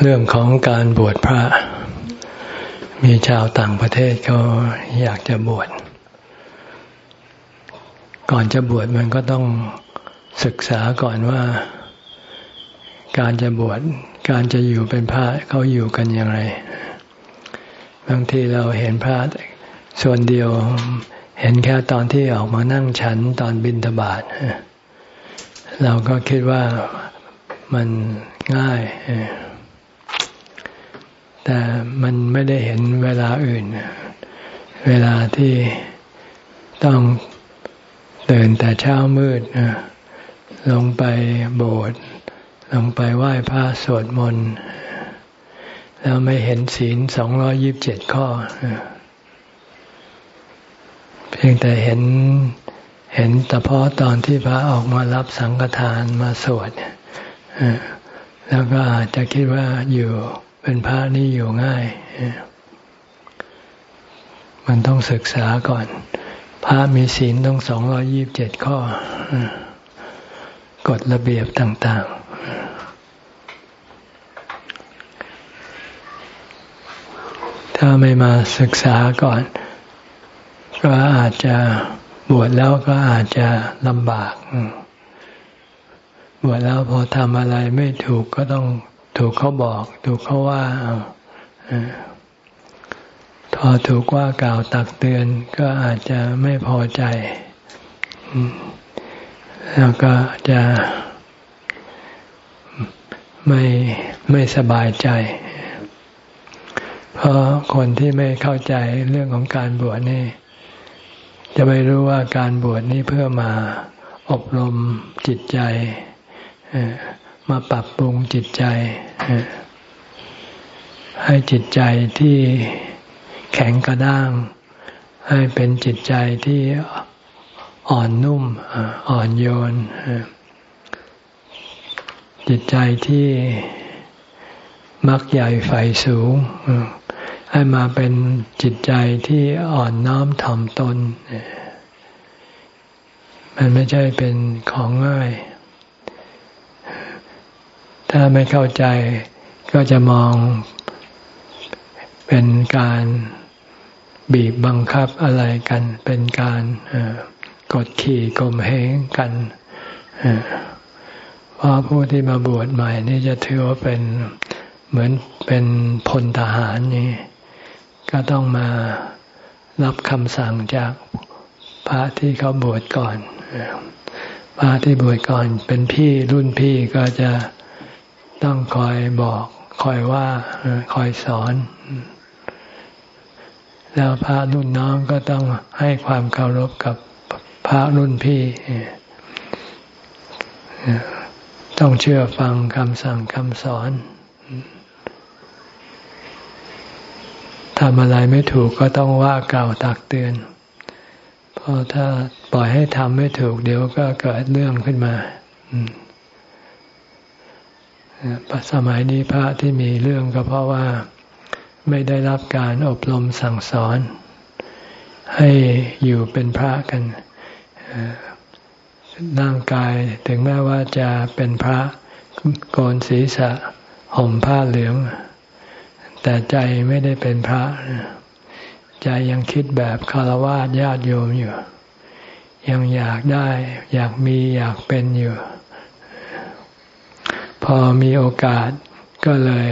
เรื่องของการบวชพระ มีชาวต่างประเทศเขาอยากจะบวช ก่อนจะบวชมันก็ต้องศึกษาก่อนว่า การจะบวชการจะอยู่เป็นพระเขาอยู่กันอย่างไร บางทีเราเห็นพระส่วนเดียวเห็นแค่ตอนที่ออกมานั่งฉันตอนบินทบาทเราก็คิดว่ามันง่าย แต่มันไม่ได้เห็นเวลาอื่น เวลาที่ต้องตื่นแต่เช้ามืดลงไปโบสถ์ลงไปไหว้พระสวดมนต์แล้วไม่เห็นศีลสองร้อยิบเจ็ดข้อ เพียงแต่เห็นเห็นแต่พาะตอนที่พระออกมารับสังฆทานมาสวดแล้วก็อาจจะคิดว่าอยู่ เป็นพระนี่อยู่ง่าย มันต้องศึกษาก่อน พระมีศีลต้องสองรอยีิบเจ็ดข้อกฎระเบียบต่าง ๆ ถ้าไม่มาศึกษาก่อน ก็อาจจะบวชแล้วก็อาจจะลำบาก บวชแล้วพอทำอะไรไม่ถูกก็ต้อง ถูกเขาบอก ถูกเขาว่าพอถูกว่ากล่าวตักเตือนก็อาจจะไม่พอใจ แล้วก็จะไม่ไม่สบายใจ เพราะคนที่ไม่เข้าใจเรื่องของการบวชนี่ จะไม่รู้ว่าการบวชนี่เพื่อมาอบรมจิตใจ มาปรับปรุงจิตใจ ให้จิตใจที่แข็งกระด้าง ให้เป็นจิตใจที่อ่อนนุ่ม อ่อนโยน จิตใจที่มักใหญ่ไฟสูง ให้มาเป็นจิตใจที่อ่อนน้อมถ่อมตน มันไม่ใช่เป็นของง่าย ถ้าไม่เข้าใจก็จะมองเป็นการบีบบังคับอะไรกัน เป็นการกดขี่กลมเหงกันเพราะผู้ที่มาบวชใหม่นี่จะถือว่าเป็นเหมือนเป็นพลทหารนี่ก็ต้องมารับคำสั่งจากพระที่เขาบวชก่อนพระที่บวชก่อนเป็นพี่รุ่นพี่ก็จะ ต้องคอยบอกคอยว่าคอยสอน แล้วพระรุ่นน้องก็ต้องให้ความเคารพกับพระรุ่นพี่ ต้องเชื่อฟังคำสั่งคำสอนทำอะไรไม่ถูกก็ต้องว่ากล่าวตักเตือน เพราะถ้าปล่อยให้ทำไม่ถูกเดี๋ยวก็เกิดเรื่องขึ้นมา อืม สมัยนี้พระที่มีเรื่องก็เพราะว่าไม่ได้รับการอบรมสั่งสอน ให้อยู่เป็นพระกันร่างกายถึงแม้ว่าจะเป็นพระโกนศีรษะห่มผ้าเหลือง แต่ใจไม่ได้เป็นพระ ใจยังคิดแบบคารวะญาติโยมอยู่ ยังอยากได้ อยากมีอยากเป็นอยู่ พอมีโอกาสก็เลย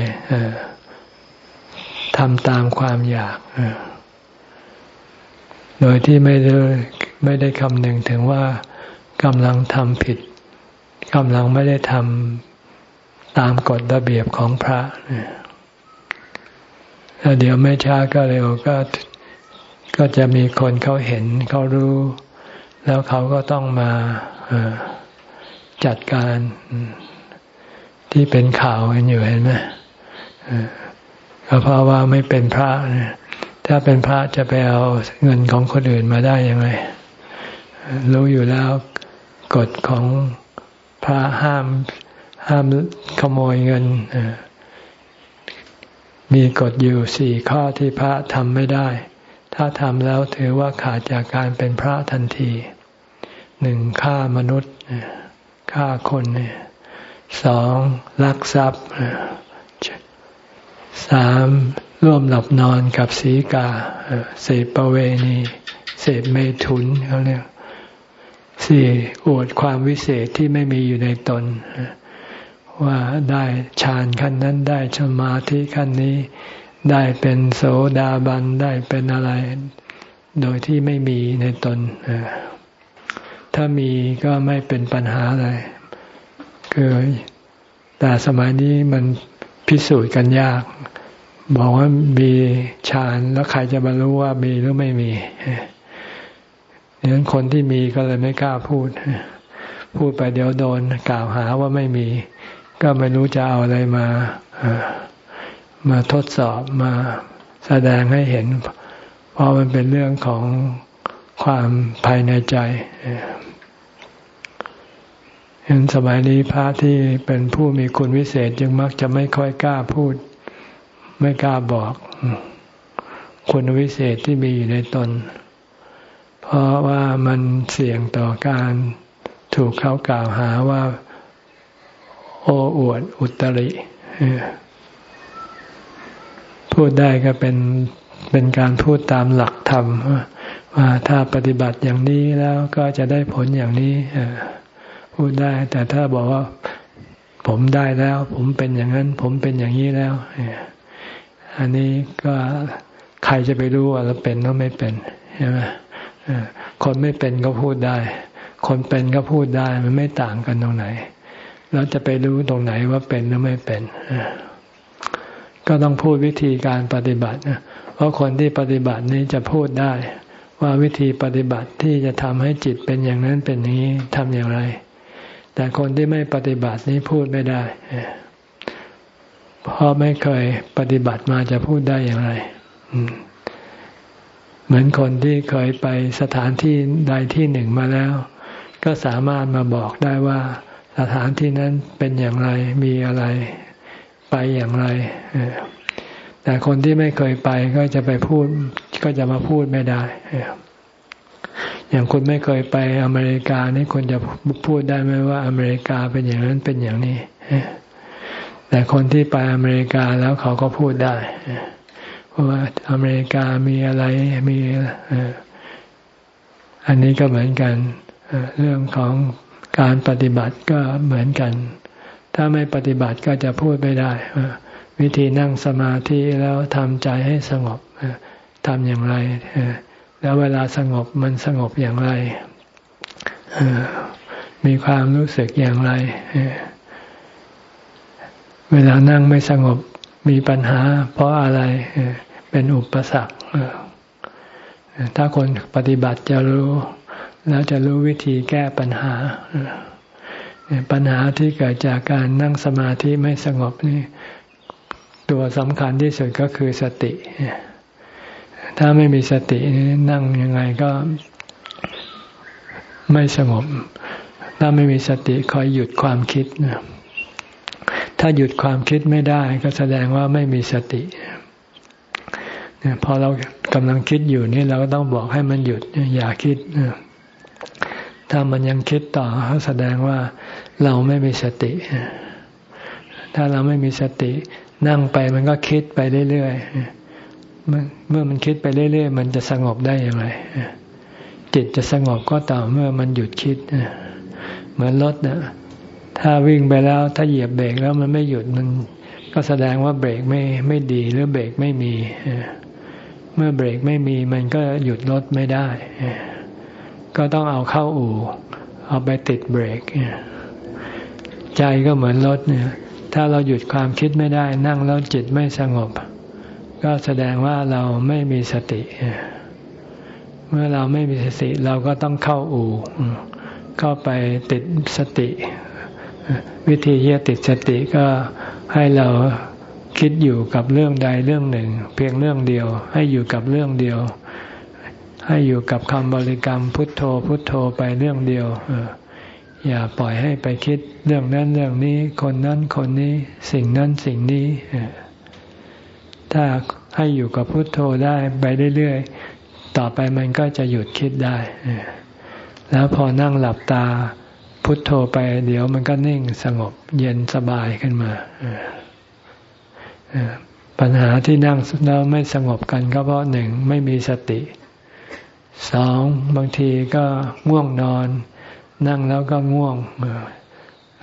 ทำตามความอยาก โดยที่ไม่ได้ไม่ได้คำนึงถึงว่ากำลังทำผิดกำลังไม่ได้ทำตามกฎระเบียบของพระแล้วเดี๋ยวไม่ช้าก็เร็วก็ก็จะมีคนเขาเห็นเขารู้ แล้วเขาก็ต้องมาจัดการ ที่เป็นข่าวกันอยู่เห็นไหมก็เพราะว่าไม่เป็นพระถ้าเป็นพระจะไปเอาเงินของคนอื่นมาได้ยังไงรู้อยู่แล้วกฎของพระห้ามห้ามขโมยเงินมีกฎอยู่สี่ข้อที่พระทำไม่ได้ ถ้าทำแล้วถือว่าขาดจากการเป็นพระทันทีหนึ่งฆ่ามนุษย์ฆ่าคนเนี่ย สองลักทรัพย์สามร่วมหลับนอนกับสีกาเสพประเวณีเสพเมถุนเขาเรียกสี่อวดความวิเศษที่ไม่มีอยู่ในตน ว่าได้ฌานขั้นนั้นได้สมาธิขั้นนี้ ได้เป็นโสดาบันได้เป็นอะไร โดยที่ไม่มีในตนถ้ามีก็ไม่เป็นปัญหาอะไร คือแต่สมัยนี้มันพิสูจน์กันยาก บอกว่ามีฌานแล้วใครจะบรรลุว่ามีหรือไม่มีดังนั้นคนที่มีก็เลยไม่กล้าพูด พูดไปเดี๋ยวโดนกล่าวหาว่าไม่มี ก็ไม่รู้จะเอาอะไรมามาทดสอบมาแสดงให้เห็น เพราะมันเป็นเรื่องของความภายในใจ เห็นสมัยนี้พระที่เป็นผู้มีคุณวิเศษจึงมักจะไม่ค่อยกล้าพูด ไม่กล้าบอก คุณวิเศษที่มีอยู่ในตน เพราะว่ามันเสี่ยงต่อการถูกเขากล่าวหาว่า โอ้อวดอุตริพูดได้ก็เป็นเป็นการพูดตามหลักธรรมว่าถ้าปฏิบัติอย่างนี้แล้วก็จะได้ผลอย่างนี้ พูดได้ แต่ถ้าบอกว่าผมได้แล้ว ผมเป็นอย่างนั้น ผมเป็นอย่างนี้แล้วอันนี้ก็ใครจะไปรู้ว่าเราเป็นหรือไม่เป็นใช่ไหมคนไม่เป็นก็พูดได้ คนเป็นก็พูดได้มันไม่ต่างกันตรงไหนแล้วจะไปรู้ตรงไหนว่าเป็นหรือไม่เป็นก็ต้องพูดวิธีการปฏิบัติเพราะคนที่ปฏิบัตินี้จะพูดได้ ว่าวิธีปฏิบัติที่จะทำให้จิตเป็นอย่างนั้นเป็นนี้ทำอย่างไร แต่คนที่ไม่ปฏิบัตินี้พูดไม่ได้เพราะไม่เคยปฏิบัติมาจะพูดได้อย่างไรเหมือนคนที่เคยไปสถานที่ใดที่หนึ่งมาแล้ว ก็สามารถมาบอกได้ว่า สถานที่นั้นเป็นอย่างไรมีอะไร ไปอย่างไรแต่คนที่ไม่เคยไปก็จะไปพูด ก็จะมาพูดไม่ได้ อย่างคุณไม่เคยไปอเมริกานี่คุณจะพูดได้ไหมว่าอเมริกาเป็นอย่างนั้นเป็นอย่างนี้ แต่คนที่ไปอเมริกาแล้วเขาก็พูดได้เพราะว่าอเมริกามีอะไรมีอันนี้ก็เหมือนกันเรื่องของการปฏิบัติก็เหมือนกัน ถ้าไม่ปฏิบัติก็จะพูดไม่ได้วิธีนั่งสมาธิแล้วทำใจให้สงบทำอย่างไร แล้วเวลาสงบมันสงบอย่างไร มีความรู้สึกอย่างไร เวลานั่งไม่สงบมีปัญหา เพราะอะไรเป็นอุปสรรคถ้าคนปฏิบัติจะรู้ แล้วจะรู้วิธีแก้ปัญหา ปัญหาที่เกิดจากการนั่งสมาธิไม่สงบนี่ ตัวสำคัญที่สุดก็คือสติ ถ้าไม่มีสตินั่งยังไงก็ไม่สงบ ถ้าไม่มีสติคอยหยุดความคิด ถ้าหยุดความคิดไม่ได้ก็แสดงว่าไม่มีสติพอเรากำลังคิดอยู่นี่เราก็ต้องบอกให้มันหยุดอย่าคิดถ้ามันยังคิดต่อแสดงว่าเราไม่มีสติ ถ้าเราไม่มีสติ นั่งไปมันก็คิดไปเรื่อยๆ เมื่อมันคิดไปเรื่อยๆมันจะสงบได้อย่างไรจิตจะสงบก็ต่อเมื่อมันหยุดคิดเหมือนรถนะถ้าวิ่งไปแล้วถ้าเหยียบเบรกแล้วมันไม่หยุดมันก็แสดงว่าเบรกไม่ไม่ดีหรือเบรกไม่มีเมื่อเบรกไม่มีมันก็หยุดรถไม่ได้ ก็ต้องเอาเข้าอู่ เอาไปติดเบรกใจก็เหมือนรถเนี่ย ถ้าเราหยุดความคิดไม่ได้ นั่งแล้วจิตไม่สงบ ก็แสดงว่าเราไม่มีสติ เมื่อเราไม่มีสติเราก็ต้องเข้าอู่ เข้าไปติดสติ วิธีที่จะติดสติก็ให้เราคิดอยู่กับเรื่องใดเรื่องหนึ่ง เพียงเรื่องเดียว ให้อยู่กับเรื่องเดียว ให้อยู่กับคำบริกรรมพุทโธพุทโธไปเรื่องเดียวอย่าปล่อยให้ไปคิดเรื่องนั้นเรื่องนี้ คนนั้นคนนี้ สิ่งนั้นสิ่งนี้ ถ้าให้อยู่กับพุทโธได้ไปเรื่อยๆ ต่อไปมันก็จะหยุดคิดได้ แล้วพอนั่งหลับตาพุทโธไป เดี๋ยวมันก็นิ่งสงบเย็นสบายขึ้นมา ปัญหาที่นั่งแล้วไม่สงบกันก็เพราะหนึ่งไม่มีสติ สองบางทีก็ง่วงนอน นั่งแล้วก็ง่วง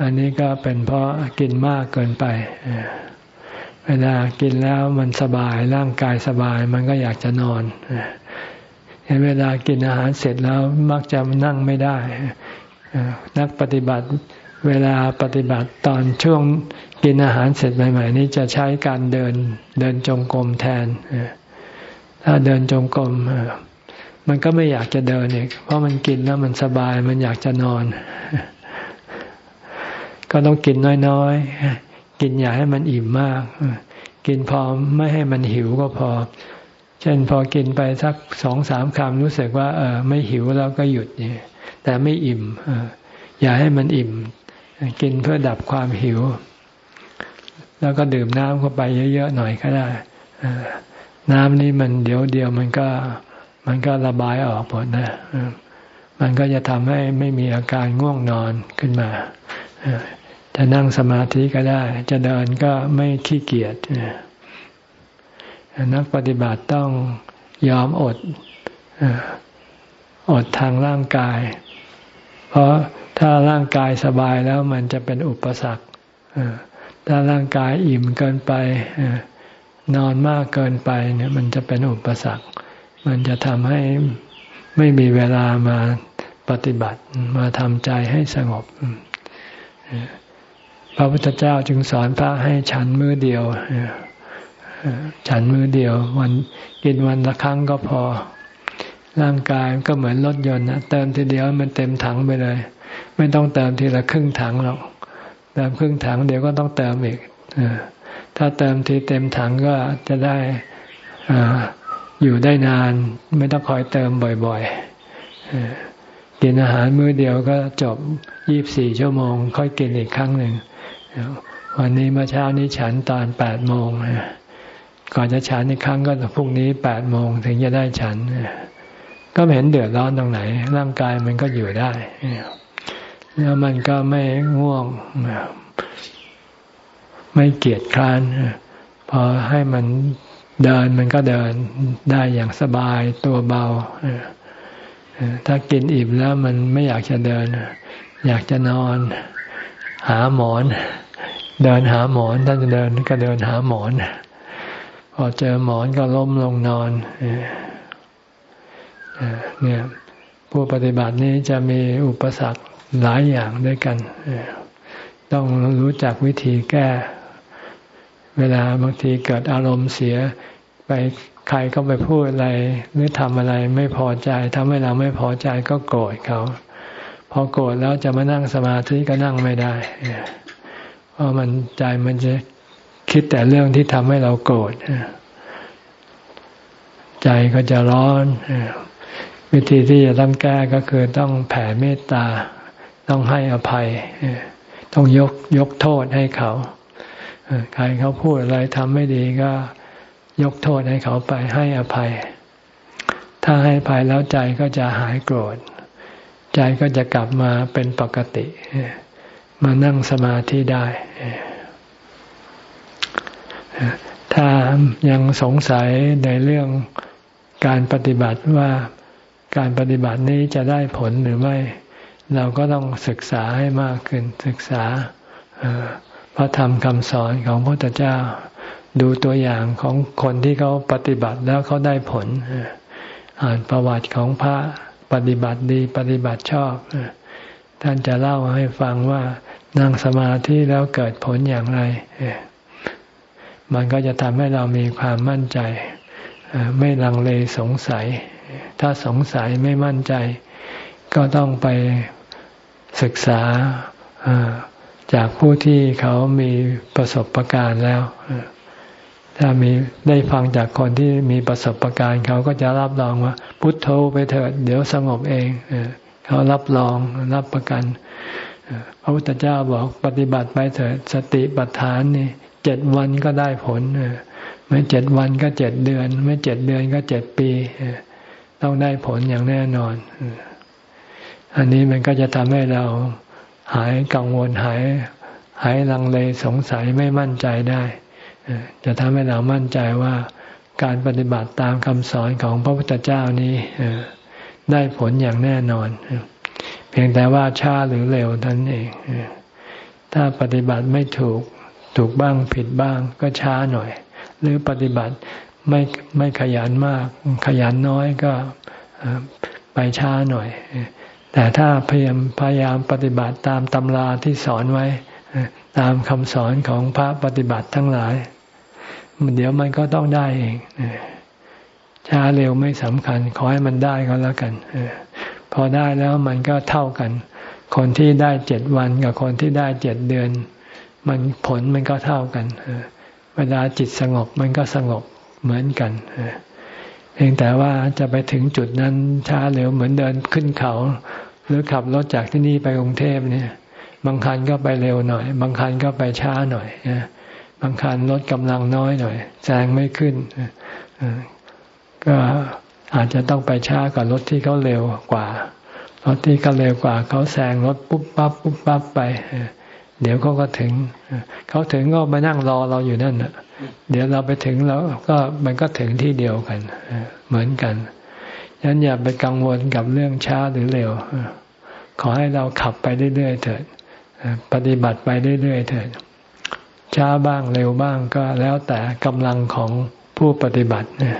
อันนี้ก็เป็นเพราะกินมากเกินไป เวลากินแล้วมันสบายร่างกายสบายมันก็อยากจะนอนเวลากินอาหารเสร็จแล้วมักจะนั่งไม่ได้ นักปฏิบัติเวลาปฏิบัติตอนช่วงกินอาหารเสร็จใหม่ ๆ นี้จะใช้การเดินเดินจงกรมแทน ถ้าเดินจงกรมมันก็ไม่อยากจะเดินอีกเพราะมันกินแล้วมันสบายมันอยากจะนอน ก็ต้องกินน้อยๆ กินอย่าให้มันอิ่มมาก กินพอไม่ให้มันหิวก็พอ เช่นพอกินไปสักสองสามคำรู้สึกว่าเออไม่หิวแล้วก็หยุดเนี่ยแต่ไม่อิ่มอย่าให้มันอิ่ม กินเพื่อดับความหิว แล้วก็ดื่มน้ำเข้าไปเยอะๆหน่อยก็ได้น้ำนี่มันเดี๋ยวเดียวมันก็มันก็ระบายออกหมดนะมันก็จะทำให้ไม่มีอาการง่วงนอนขึ้นมา จะนั่งสมาธิก็ได้ จะเดินก็ไม่ขี้เกียจนักปฏิบัติต้องยอมอดอดทางร่างกาย เพราะถ้าร่างกายสบายแล้วมันจะเป็นอุปสรรคถ้าร่างกายอิ่มเกินไปนอนมากเกินไปเนี่ยมันจะเป็นอุปสรรค มันจะทำให้ไม่มีเวลามาปฏิบัติมาทำใจให้สงบ พระพุทธเจ้าจึงสอนพระให้ฉันมือเดียวฉันมือเดียว วันกินวันละครั้งก็พอ ร่างกายก็เหมือนรถยนต์นะเติมทีเดียวมันเต็มถังไปเลย ไม่ต้องเติมทีละครึ่งถังหรอกเติมครึ่งถังเดี๋ยวก็ต้องเติมอีกถ้าเติมทีเต็มถังก็จะได้อยู่ได้นาน ไม่ต้องคอยเติมบ่อยๆกินอาหารมื้อเดียวก็จบยี่บสี่ชั่วโมง ค่อยกินอีกครั้งหนึ่ง วันนี้เมื่อเช้านี้ฉันตอนแปดโมงก่อนจะฉันอีกครั้งก็พรุ่งนี้แปดโมงถึงจะได้ฉัน ก็ไม่เห็นเดือดร้อนตรงไหน ร่างกายมันก็อยู่ได้แล้วมันก็ไม่ง่วง ไม่เกียจคร้านพอให้มันเดินมันก็เดินได้อย่างสบายตัวเบาถ้ากินอิ่มแล้วมันไม่อยากจะเดิน อยากจะนอน หาหมอน เดินหาหมอนถ้าจะเดินก็เดินหาหมอน พอเจอหมอนก็ล้มลงนอนเนี่ยผู้ปฏิบัตินี้จะมีอุปสรรคหลายอย่างด้วยกัน ต้องรู้จักวิธีแก้ เวลาบางทีเกิดอารมณ์เสียไปใครก็ไปพูดอะไรหรือทำอะไรไม่พอใจทำให้เราไม่พอใจก็โกรธเขา พอโกรธแล้วจะมานั่งสมาธิก็นั่งไม่ได้ เพราะมันใจมันจะคิดแต่เรื่องที่ทำให้เราโกรธใจก็จะร้อน วิธีที่จะต้องแก้ก็คือต้องแผ่เมตตา ต้องให้อภัย ต้องยกยกโทษให้เขาใครเขาพูดอะไรทำไม่ดีก็ยกโทษให้เขาไปให้อภัย ถ้าให้อภัยแล้วใจก็จะหายโกรธ ใจก็จะกลับมาเป็นปกติ มานั่งสมาธิได้ ถ้ายังสงสัยในเรื่องการปฏิบัติว่าการปฏิบัตินี้จะได้ผลหรือไม่ เราก็ต้องศึกษาให้มากขึ้นศึกษาพระธรรมคำสอนของพระพุทธเจ้า ดูตัวอย่างของคนที่เขาปฏิบัติแล้วเขาได้ผล อ่านประวัติของพระปฏิบัติดีปฏิบัติชอบ ท่านจะเล่าให้ฟังว่านั่งสมาธิแล้วเกิดผลอย่างไร มันก็จะทำให้เรามีความมั่นใจ ไม่ลังเลสงสัย ถ้าสงสัยไม่มั่นใจ ก็ต้องไปศึกษาจากผู้ที่เขามีประสบะการณ์แล้ว ถ้ามีได้ฟังจากคนที่มีประสบะการณ์ เขาก็จะรับรองว่า พุทโธไปเถิด เดี๋ยวสงบเองเขารับรองรับประกันพระพุทธเจ้าบอกปฏิบัติไปเถิดสติปัฏฐานนี่เจ็ดวันก็ได้ผลไม่เจ็ดวันก็เจ็ดเดือน ไม่เจ็ดเดือนก็เจ็ดปีต้องได้ผลอย่างแน่นอน อันนี้มันก็จะทำให้เราหายกังวลหาย หายลังเลสงสัยไม่มั่นใจได้จะทำให้เรามั่นใจว่าการปฏิบัติตามคำสอนของพระพุทธเจ้านี้ ได้ผลอย่างแน่นอน เพียงแต่ว่าช้าหรือเร็วท่านเอง ถ้าปฏิบัติไม่ถูกถูกบ้างผิดบ้างก็ช้าหน่อย หรือปฏิบัติไม่ไม่ขยันมาก ขยันน้อยก็ไปช้าหน่อย แต่ถ้าพยายามพยายามปฏิบัติตามตำราที่สอนไว้ ตามคำสอนของพระปฏิบัติทั้งหลายมันเดี๋ยวมันก็ต้องได้เอง ช้าเร็วไม่สำคัญ ขอให้มันได้ก็แล้วกันพอได้แล้วมันก็เท่ากัน คนที่ได้เจ็ดวันกับคนที่ได้เจ็ดเดือน มันผลมันก็เท่ากันเวลาจิตสงบมันก็สงบเหมือนกันเพียงแต่ว่าจะไปถึงจุดนั้นช้าเร็วเหมือนเดินขึ้นเขา หรือขับรถจากที่นี่ไปกรุงเทพเนี่ย บางคันก็ไปเร็วหน่อย บางคันก็ไปช้าหน่อยบางคันรถกำลังน้อยหน่อยแซงไม่ขึ้น ก็อาจจะต้องไปช้ากว่ารถที่เขาเร็วกว่ารถที่เขาเร็วกว่าเขาแซงรถปุ๊บปั๊บปุ๊บปั๊บไปเดี๋ยวเขาก็ถึงเขาถึงก็มานั่งรอเราอยู่นั่นเดี๋ยวเราไปถึงแล้วก็มันก็ถึงที่เดียวกันเหมือนกันฉะนั้นอย่าไปกังวลกับเรื่องช้าหรือเร็วขอให้เราขับไปเรื่อยๆเถิดปฏิบัติไปเรื่อยๆเถิดช้าบ้างเร็วบ้างก็แล้วแต่กำลังของผู้ปฏิบัติเนี่ย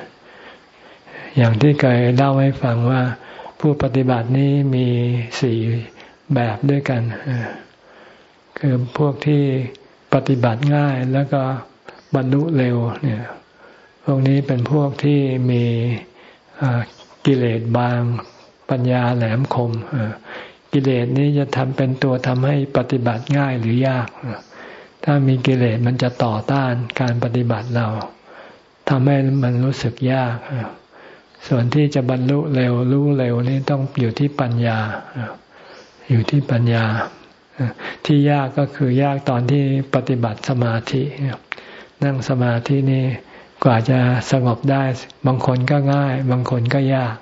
อย่างที่เคยเล่าให้ฟังว่า ผู้ปฏิบัตินี้มีสี่แบบด้วยกัน คือพวกที่ปฏิบัติง่ายแล้วก็บรรลุเร็วเนี่ยพวกนี้เป็นพวกที่มีกิเลสบางปัญญาแหลมคมกิเลสนี้จะทำเป็นตัวทำให้ปฏิบัติง่ายหรือยาก ถ้ามีกิเลสมันจะต่อต้านการปฏิบัติเราทำให้มันรู้สึกยาก ส่วนที่จะบรรลุเร็วรู้เร็วนี่ต้องอยู่ที่ปัญญา อยู่ที่ปัญญา ที่ยากก็คือยากตอนที่ปฏิบัติสมาธิ นั่งสมาธินี่กว่าจะสงบได้ บางคนก็ง่าย บางคนก็ยาก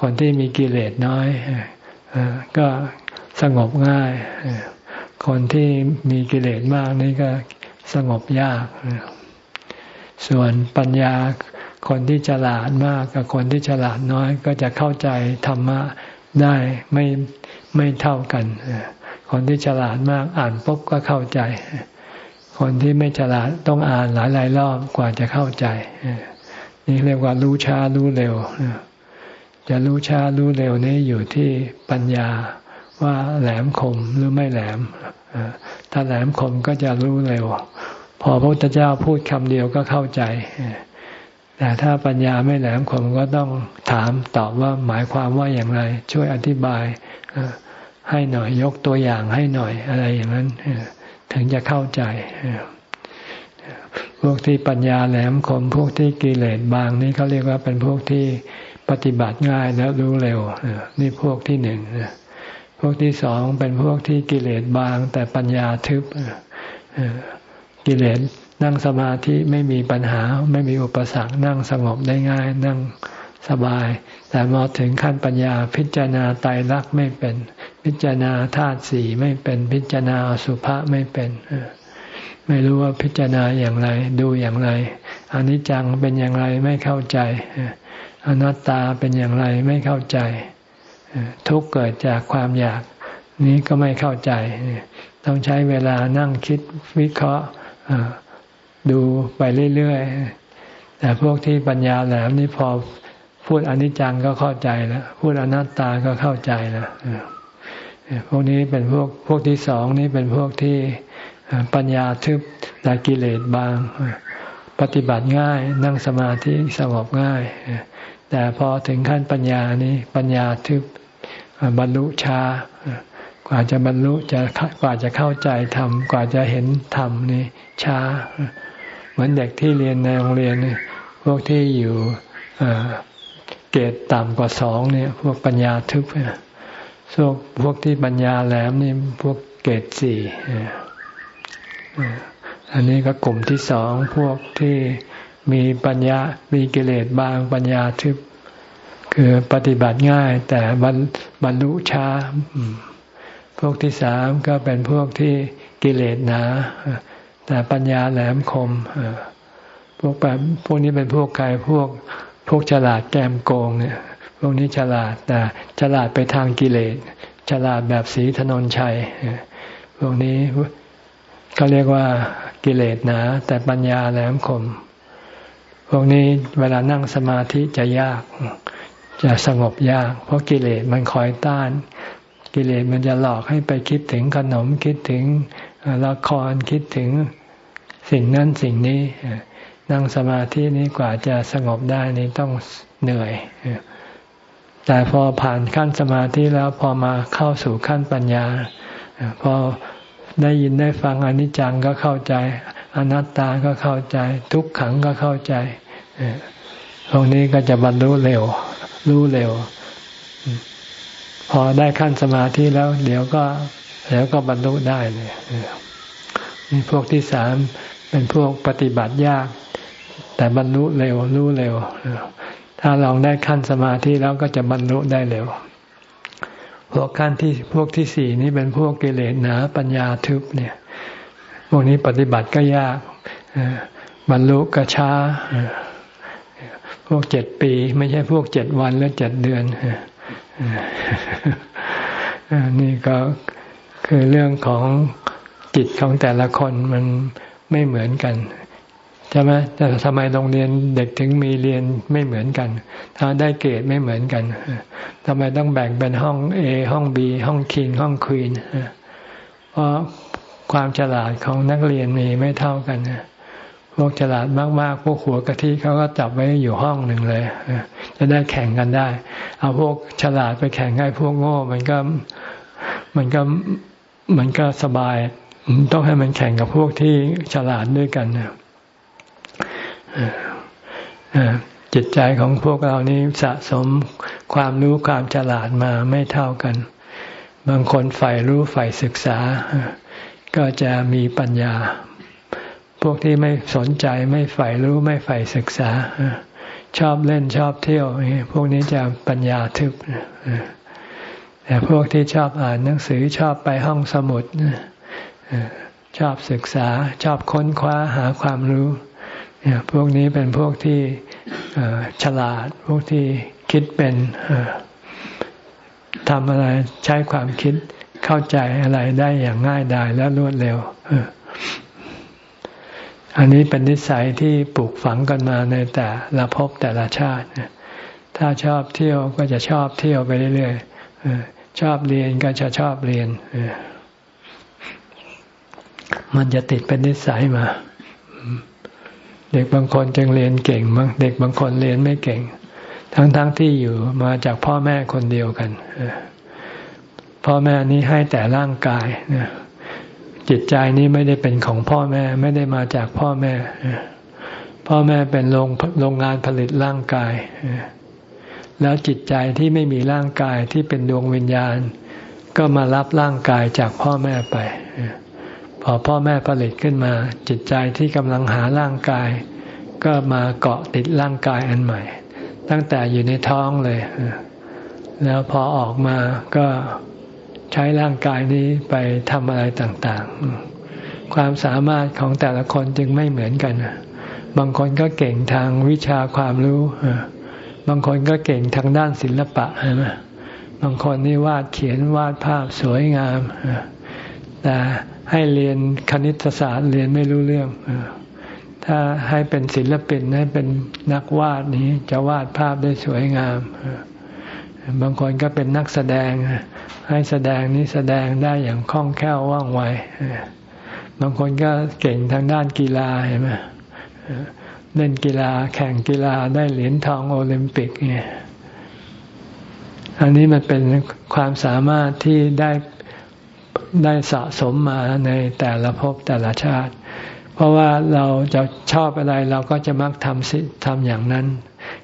คนที่มีกิเลสน้อยก็สงบง่าย คนที่มีกิเลสมากนี่ก็สงบยาก ส่วนปัญญา คนที่ฉลาดมากกับคนที่ฉลาดน้อยก็จะเข้าใจธรรมะได้ไม่ไม่เท่ากัน คนที่ฉลาดมากอ่านปุ๊บก็เข้าใจ คนที่ไม่ฉลาดต้องอ่านหลายหลายรอบกว่าจะเข้าใจ นี่เรียกว่ารู้ช้ารู้เร็ว จะรู้ช้ารู้เร็วนี้อยู่ที่ปัญญาว่าแหลมคมหรือไม่แหลม ถ้าแหลมคมก็จะรู้เร็ว พอพระพุทธเจ้าพูดคำเดียวก็เข้าใจ แต่ถ้าปัญญาไม่แหลมคมก็ต้องถามตอบว่าหมายความว่าอย่างไร ช่วยอธิบายให้หน่อยยกตัวอย่างให้หน่อยอะไรอย่างนั้นถึงจะเข้าใจพวกที่ปัญญาแหลมคมพวกที่กิเลสบางนี่เขาเรียกว่าเป็นพวกที่ปฏิบัติง่ายแล้วรู้เร็วนี่พวกที่หนึ่งพวกที่สองเป็นพวกที่กิเลสบาง แต่ปัญญาทึบกิเลส นั่งสมาธิไม่มีปัญหา ไม่มีอุปสรรค นั่งสงบได้ง่าย นั่งสบาย แต่พอถึงขั้นปัญญาพิจารณาไตรลักษณ์ไม่เป็น พิจารณาธาตุสี่ไม่เป็น พิจารณาสุภาษไม่เป็น ไม่รู้ว่าพิจารณาอย่างไร ดูอย่างไรอนิจจังเป็นอย่างไรไม่เข้าใจอนัตตาเป็นอย่างไรไม่เข้าใจทุกเกิดจากความอยากนี้ก็ไม่เข้าใจ ต้องใช้เวลานั่งคิดวิเคราะห์ ดูไปเรื่อยๆ แต่พวกที่ปัญญาแหลมนี่พอพูดอนิจจังก็เข้าใจแล้ว พูดอนัตตาก็เข้าใจแล้วพวกนี้เป็นพวกพวกที่สองนี่เป็นพวกที่ปัญญาทึบแต่กิเลสบาง ปฏิบัติง่ายนั่งสมาธิสงบง่าย แต่พอถึงขั้นปัญญานี้ปัญญาทึบบรรลุช้ากว่าจะบรรลุจะกว่าจะเข้าใจธรรมกว่าจะเห็นธรรมนี่ช้า เหมือนเด็กที่เรียนในโรงเรียนนี่พวกที่อยู่เกรดต่ำกว่าสองเนี่ย พวกปัญญาทึบพวกพวกที่ปัญญาแหลมนี่พวกเกรดสี่อันนี้ก็กลุ่มที่สองพวกที่มีปัญญา มีกิเลสบางปัญญาทึบ คือปฏิบัติง่าย แต่บรรลุช้า พวกที่สามก็เป็นพวกที่กิเลสหนา แต่ปัญญาแหลมคมพวกแบบพวกนี้เป็นพวกใครพวกพวกฉลาดแกมโกงเนี่ย พวกนี้ฉลาดแต่ฉลาดไปทางกิเลส ฉลาดแบบสีถนนชัยพวกนี้ก็เรียกว่ากิเลสหนาแต่ปัญญาแหลมคม พวกนี้เวลานั่งสมาธิจะยาก จะสงบยาก เพราะกิเลสมันคอยต้าน กิเลสมันจะหลอกให้ไปคิดถึงขนมคิดถึงละครคิดถึง สิ่งนั้นสิ่งนี้นั่งสมาธินี้กว่าจะสงบได้นี่ต้องเหนื่อย แต่พอผ่านขั้นสมาธิแล้วพอมาเข้าสู่ขั้นปัญญา พอได้ยินได้ฟังอนิจจังก็เข้าใจ อนัตตาก็เข้าใจ ทุกขังก็เข้าใจตรงนี้ก็จะบรรลุเร็ว รู้เร็ว พอได้ขั้นสมาธิแล้ว เดี๋ยวก็ เดี๋ยวก็บรรลุได้เลยนี่พวกที่สาม เป็นพวกปฏิบัติยาก แต่บรรลุเร็วรู้เร็ว ถ้าลองได้ขั้นสมาธิแล้วก็จะบรรลุได้เร็ว พวกขั้นที่พวกที่สี่นี้เป็นพวกกิเลสหนาปัญญาทึบเนี่ย พวกนี้ปฏิบัติก็ยากบรรลุก็ช้าพวกเจ็ดปี ไม่ใช่พวกเจ็ดวันหรือเจ็ดเดือนนี่ก็คือเรื่องของจิตของแต่ละคนมัน ไม่เหมือนกันใช่ไหมแต่ทำไมโรงเรียนเด็กถึงมีเรียนไม่เหมือนกันถ้าได้เกรดไม่เหมือนกันทำไมต้องแบ่งเป็นห้องเอห้องบีห้องคิงห้องควีนเพราะความฉลาดของนักเรียนมีไม่เท่ากันพวกฉลาดมากๆ พวกหัวกะทิเขาก็จับไว้อยู่ห้องหนึ่งเลยจะได้แข่งกันได้ เอาพวกฉลาดไปแข่งให้พวกโง่ มันก็มันก็มันก็สบาย ต้องให้มันแข่งกับพวกที่ฉลาดด้วยกันนะจิตใจของพวกเรานี้สะสมความรู้ความฉลาดมาไม่เท่ากัน บางคนใฝ่รู้ใฝ่ศึกษา ก็จะมีปัญญา พวกที่ไม่สนใจไม่ใฝ่รู้ไม่ใฝ่ศึกษา ชอบเล่นชอบเที่ยว พวกนี้จะปัญญาทึบแต่พวกที่ชอบอ่านหนังสือชอบไปห้องสมุด ชอบศึกษาชอบค้นคว้าหาความรู้เนี่ยพวกนี้เป็นพวกที่ฉลาด พวกที่คิดเป็นทำอะไรใช้ความคิดเข้าใจอะไรได้อย่างง่ายดายและรวดเร็วอันนี้เป็นนิสัยที่ปลูกฝังกันมาในแต่ละภพแต่ละชาติถ้าชอบเที่ยวก็จะชอบเที่ยวไปเรื่อยๆชอบเรียนก็จะชอบเรียน มันจะติดเป็นนิสัยมา เด็กบางคนจึงเรียนเก่งบางเด็กบางคนเรียนไม่เก่ง ทั้งๆทที่อยู่มาจากพ่อแม่คนเดียวกันพ่อแม่นี้ให้แต่ร่างกายจิตใจนี้ไม่ได้เป็นของพ่อแม่ไม่ได้มาจากพ่อแม่ พ่อแม่เป็นโรงโรงงานผลิตร่างกาย แล้วจิตใจที่ไม่มีร่างกายที่เป็นดวงวิญญาณ ก็มารับร่างกายจากพ่อแม่ไป พอพ่อแม่ผลิตขึ้นมาจิตใจที่กำลังหาร่างกาย ก็มาเกาะติดร่างกายอันใหม่ ตั้งแต่อยู่ในท้องเลย แล้วพอออกมาก็ใช้ร่างกายนี้ไปทำอะไรต่าง ๆ ความสามารถของแต่ละคนจึงไม่เหมือนกัน บางคนก็เก่งทางวิชาความรู้ บางคนก็เก่งทางด้านศิลปะใช่ไหมบางคนนี่วาดเขียนวาดภาพสวยงามแต่ ให้เรียนคณิตศาสตร์เรียนไม่รู้เรื่องถ้าให้เป็นศิลปินให้เป็นนักวาดนี้จะวาดภาพได้สวยงามบางคนก็เป็นนักแสดง ให้แสดงนี้แสดงได้อย่างคล่องแคล่วว่องไวบางคนก็เก่งทางด้านกีฬาเห็นไหมเล่นกีฬาแข่งกีฬาได้เหรียญทองโอลิมปิกเนี่ยอันนี้มันเป็นความสามารถที่ได้ ได้สะสมมาในแต่ละภพแต่ละชาติ เพราะว่าเราจะชอบอะไรเราก็จะมักทำสิทำอย่างนั้น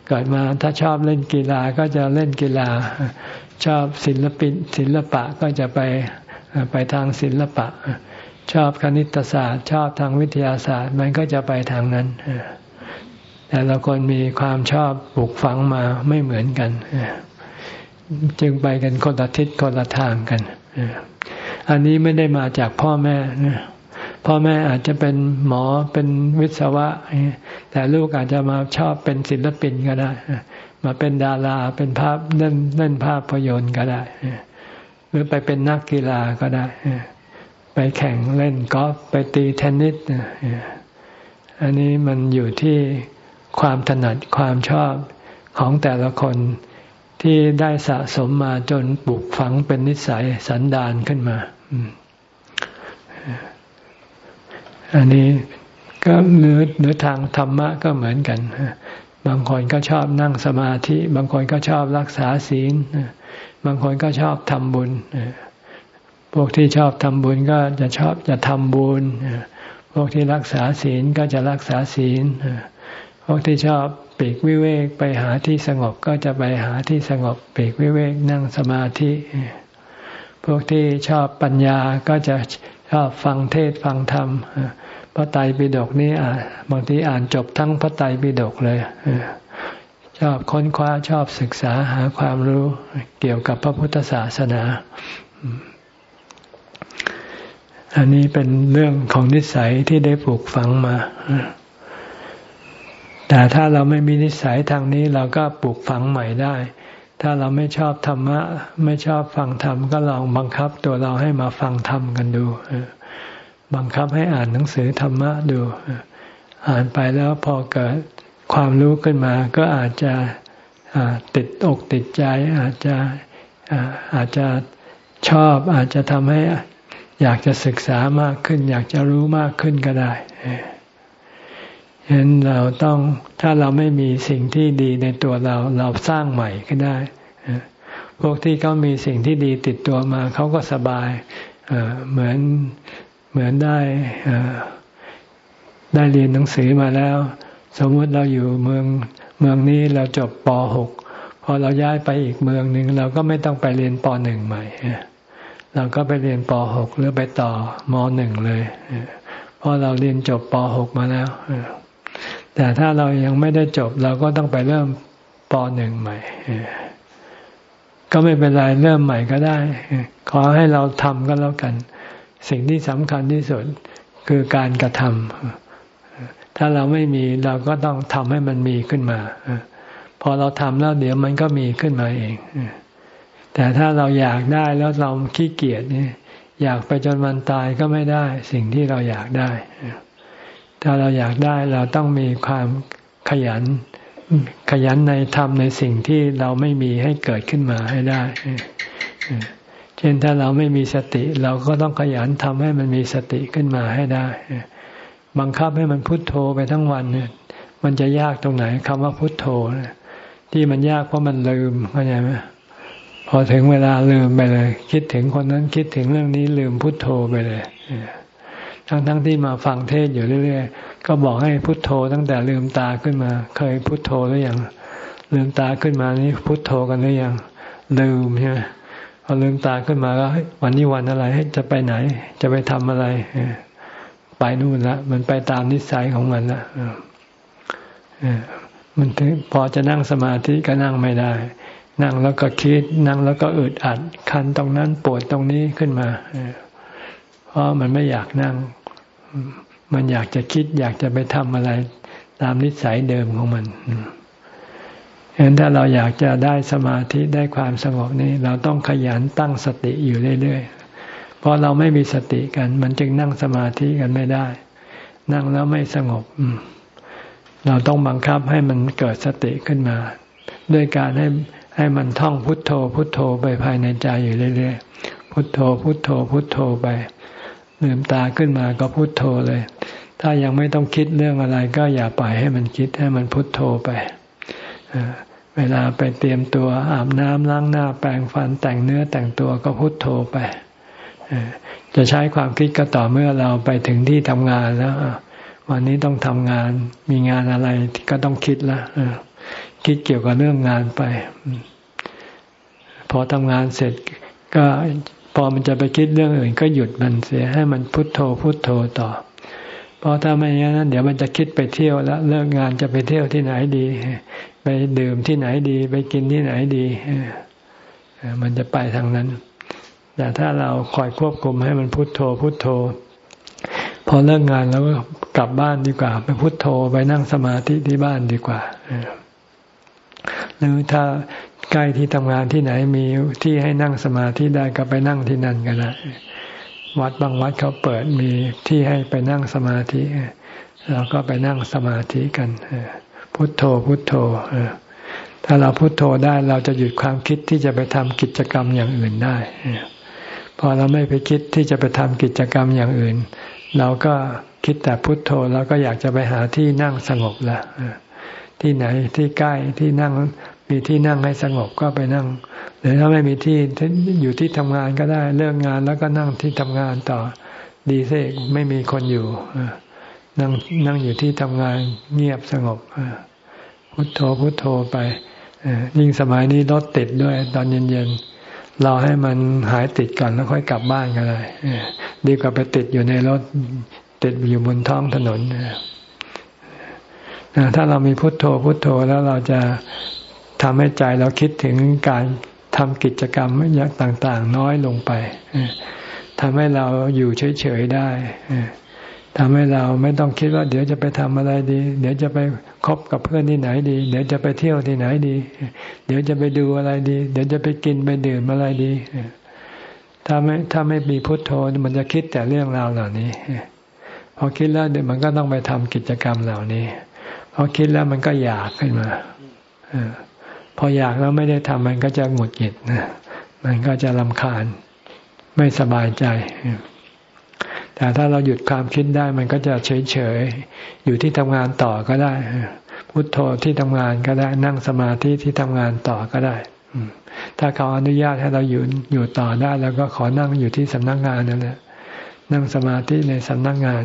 เกิดมาถ้าชอบเล่นกีฬาก็จะเล่นกีฬา ชอบศิลปินศิลปะก็จะไปไปทางศิลปะ ชอบคณิตศาสตร์ ชอบทางวิทยาศาสตร์ มันก็จะไปทางนั้นแต่ละคนมีความชอบปลูกฝังมาไม่เหมือนกัน จึงไปกันคนละทิศคนละทางกัน อันนี้ไม่ได้มาจากพ่อแม่นะพ่อแม่อาจจะเป็นหมอเป็นวิศวะ แต่ลูกอาจจะมาชอบเป็นศิลปินก็ได้ มาเป็นดาราเป็นภาพเล่นเล่นภาพยนตร์ก็ได้ หรือไปเป็นนักกีฬาก็ได้ ไปแข่งเล่นกอล์ฟไปตีเทนนิสอันนี้มันอยู่ที่ความถนัดความชอบของแต่ละคนที่ได้สะสมมาจนปลูกฝังเป็นนิสัยสันดานขึ้นมา อันนี้ก็หรือหรือทางธรรมะก็เหมือนกัน บางคนก็ชอบนั่งสมาธิ บางคนก็ชอบรักษาศีล บางคนก็ชอบทำบุญ พวกที่ชอบทำบุญก็จะชอบจะทำบุญ พวกที่รักษาศีลก็จะรักษาศีล พวกที่ชอบปีกวิเวกไปหาที่สงบก็จะไปหาที่สงบปีกวิเวกนั่งสมาธิ พวกที่ชอบปัญญาก็จะชอบฟังเทศฟังธรรมพระไตรปิฎกนี้อ่านบางทีอ่านจบทั้งพระไตรปิฎกเลยชอบค้นคว้าชอบศึกษาหาความรู้เกี่ยวกับพระพุทธศาสนา อันนี้เป็นเรื่องของนิสัยที่ได้ปลูกฝังมา แต่ถ้าเราไม่มีนิสัยทางนี้เราก็ปลูกฝังใหม่ได้ ถ้าเราไม่ชอบธรรมะ ไม่ชอบฟังธรรม ก็ลองบังคับตัวเราให้มาฟังธรรมกันดูบังคับให้อ่านหนังสือธรรมะดู อ่านไปแล้วพอเกิดความรู้ขึ้นมา ก็อาจจะติดอกติดใจ อาจจะอาจจะชอบอาจจะทำให้อยากจะศึกษามากขึ้น อยากจะรู้มากขึ้นก็ได้ ฉะนั้นเราต้องถ้าเราไม่มีสิ่งที่ดีในตัวเราเราสร้างใหม่ก็ได้ พวกที่เขามีสิ่งที่ดีติดตัวมาเขาก็สบายเหมือนเหมือนได้ได้เรียนหนังสือมาแล้ว สมมติเราอยู่เมืองเมืองนี้เราจบป .6 พอเราย้ายไปอีกเมืองหนึ่งเราก็ไม่ต้องไปเรียนป .1 ใหม่เราก็ไปเรียนป .6 หรือไปต่อม .1 เลยเพราะเราเรียนจบป .6 มาแล้ว แต่ถ้าเรายังไม่ได้จบเราก็ต้องไปเริ่มปหนึ่งใหม่ ก็ไม่เป็นไรเริ่มใหม่ก็ได้ ขอให้เราทำก็แล้วกัน สิ่งที่สำคัญที่สุดคือการกระทำถ้าเราไม่มีเราก็ต้องทำให้มันมีขึ้นมาพอเราทำแล้วเดี๋ยวมันก็มีขึ้นมาเองแต่ถ้าเราอยากได้แล้วเราขี้เกียจนี่อยากไปจนวันตายก็ไม่ได้ สิ่งที่เราอยากได้ ถ้าเราอยากได้เราต้องมีความขยัน ขยันในทำในสิ่งที่เราไม่มีให้เกิดขึ้นมาให้ได้ เช่นถ้าเราไม่มีสติ เราก็ต้องขยันทำให้มันมีสติขึ้นมาให้ได้ บังคับให้มันพุโทโธไปทั้งวันเนี่ยมันจะยากตรงไหนคำว่าพุโทโธที่มันยากเพราะมันลืมเข้าใจไหมพอถึงเวลาลืมไปเลย คิดถึงคนนั้นคิดถึงเรื่องนี้ลืมพุโทโธไปเลย ทั้งๆทที่มาฟังเทศอยู่เรื่อยๆ ก็บอกให้พุทโธตั้งแต่ลืมตาขึ้นมา เคยพุทโธหรือยังลืมตาขึ้นมานี่พุทโธกันหรือยังลืมใช่ไหมพอลืมตาขึ้นมาก็วันนี้วันอะไรให้จะไปไหน จะไปทำอะไร ไปนู่นละมันไปตามนิสัยของมันละมันถึงพอจะนั่งสมาธิก็นั่งไม่ได้ นั่งแล้วก็คิด นั่งแล้วก็อึดอัด คันตรงนั้นปวดตรงนี้ขึ้นมาเพราะมันไม่อยากนั่ง มันอยากจะคิดอยากจะไปทำอะไร ตามนิสัยเดิมของมันฉะนั้นถ้าเราอยากจะได้สมาธิได้ความสงบนี้ เราต้องขยันตั้งสติอยู่เรื่อยๆเพราะเราไม่มีสติกัน มันจึงนั่งสมาธิกันไม่ได้ นั่งแล้วไม่สงบ เราต้องบังคับให้มันเกิดสติขึ้นมา ด้วยการให้ให้มันท่องพุทโธ พุทโธไปภายในใจอยู่เรื่อยๆพุทโธ พุทโธ พุทโธไป ลืมตาขึ้นมาก็พุโทโธเลย ถ้ายังไม่ต้องคิดเรื่องอะไร ก็อย่าปล่อยให้มันคิดให้มันพุโทโธไปเวลาไปเตรียมตัวอาบน้ำล้างหน้าแปรงฟันแต่งเนื้อแต่งตัวก็พุโทโธไปจะใช้ความคิดก็ต่อเมื่อเราไปถึงที่ทำงานแล้ววันนี้ต้องทำงานมีงานอะไรก็ต้องคิดละคิดเกี่ยวกับเรื่องงานไป พอทำงานเสร็จก็ พอมันจะไปคิดเรื่องอื่นก็หยุดมันเสียให้มันพุทโธพุทโธต่อ เพราะถ้าไม่อย่างนั้นเดี๋ยวมันจะคิดไปเที่ยวแล้วเลิกงานจะไปเที่ยวที่ไหนดี ไปดื่มที่ไหนดี ไปกินที่ไหนดีมันจะไปทางนั้น แต่ถ้าเราคอยควบคุมให้มันพุทโธพุทโธ พอเลิกงานแล้วก็กลับบ้านดีกว่า ไปพุโทโธไปนั่งสมาธิที่บ้านดีกว่าหรือถ้า ใกล้ที่ทำงานที่ไหนมีที่ให้นั่งสมาธิได้ก็ไปนั่งที่นั่นก็ได้วัดบางวัดเขาเปิดมีที่ให้ไปนั่งสมาธิเราก็ไปนั่งสมาธิกันพุทโธพุทโธถ้าเราพุโทโธได้เราจะหยุดความคิดที่จะไปทำกิจกรรมอย่างอื่นได้พอเราไม่ไปคิดที่จะไปทำกิจกรรมอย่างอื่น เราก็คิดแต่พุทโธแล้วก็อยากจะไปหาที่นั่งสงบละที่ไหนที่ใกล้ที่นั่ง มีที่นั่งให้สงบก็ไปนั่ง หรือถ้าไม่มีที่อยู่ที่ทำงานก็ได้เลิกงานแล้วก็นั่งที่ทำงานต่อ ดีเสกไม่มีคนอยู่นั่งนั่งอยู่ที่ทำงานเงียบสงบพุทโธพุทโธไปยิ่งสมัยนี้รถติดด้วยตอนเย็นๆเราให้มันหายติดก่อนแล้วค่อยกลับบ้านก็ได้ดีกว่าไปติดอยู่ในรถติดอยู่บนท้องถนนถ้าเรามีพุทโธพุทโธแล้วเราจะ ทำให้ใจเราคิดถึงการทำกิจกรรมอย่างต่าง ๆ น้อยลงไปทำให้เราอยู่เฉย ๆ ได้ทำให้เราไม่ต้องคิดว่าเดี๋ยวจะไปทำอะไรดี เดี๋ยวจะไปคบกับเพื่อนที่ไหนดี เดี๋ยวจะไปเที่ยวที่ไหนดี เดี๋ยวจะไปดูอะไรดี เดี๋ยวจะไปกินไปดื่มอะไรดีถ้าไม่ถ้าไม่มีพุทโธมันจะคิดแต่เรื่องราวเหล่านี้พอคิดแล้วเดี๋ยวมันก็ต้องไปทำกิจกรรมเหล่านี้พอคิดแล้วมันก็อยากขึ้นมา พออยากแล้วไม่ได้ทำมันก็จะหงุดหงิดนะมันก็จะลำคาญไม่สบายใจ แต่ถ้าเราหยุดความคิดได้ มันก็จะเฉยเฉยอยู่ที่ทำงานต่อก็ได้ พุทโธที่ทำงานก็ได้ นั่งสมาธิที่ทำงานต่อก็ได้ถ้าเขาอนุญาตให้เราอยู่อยู่ต่อได้ แล้วก็ขอนั่งอยู่ที่สำนักงานนั่นแหละนั่งสมาธิในสำนักงาน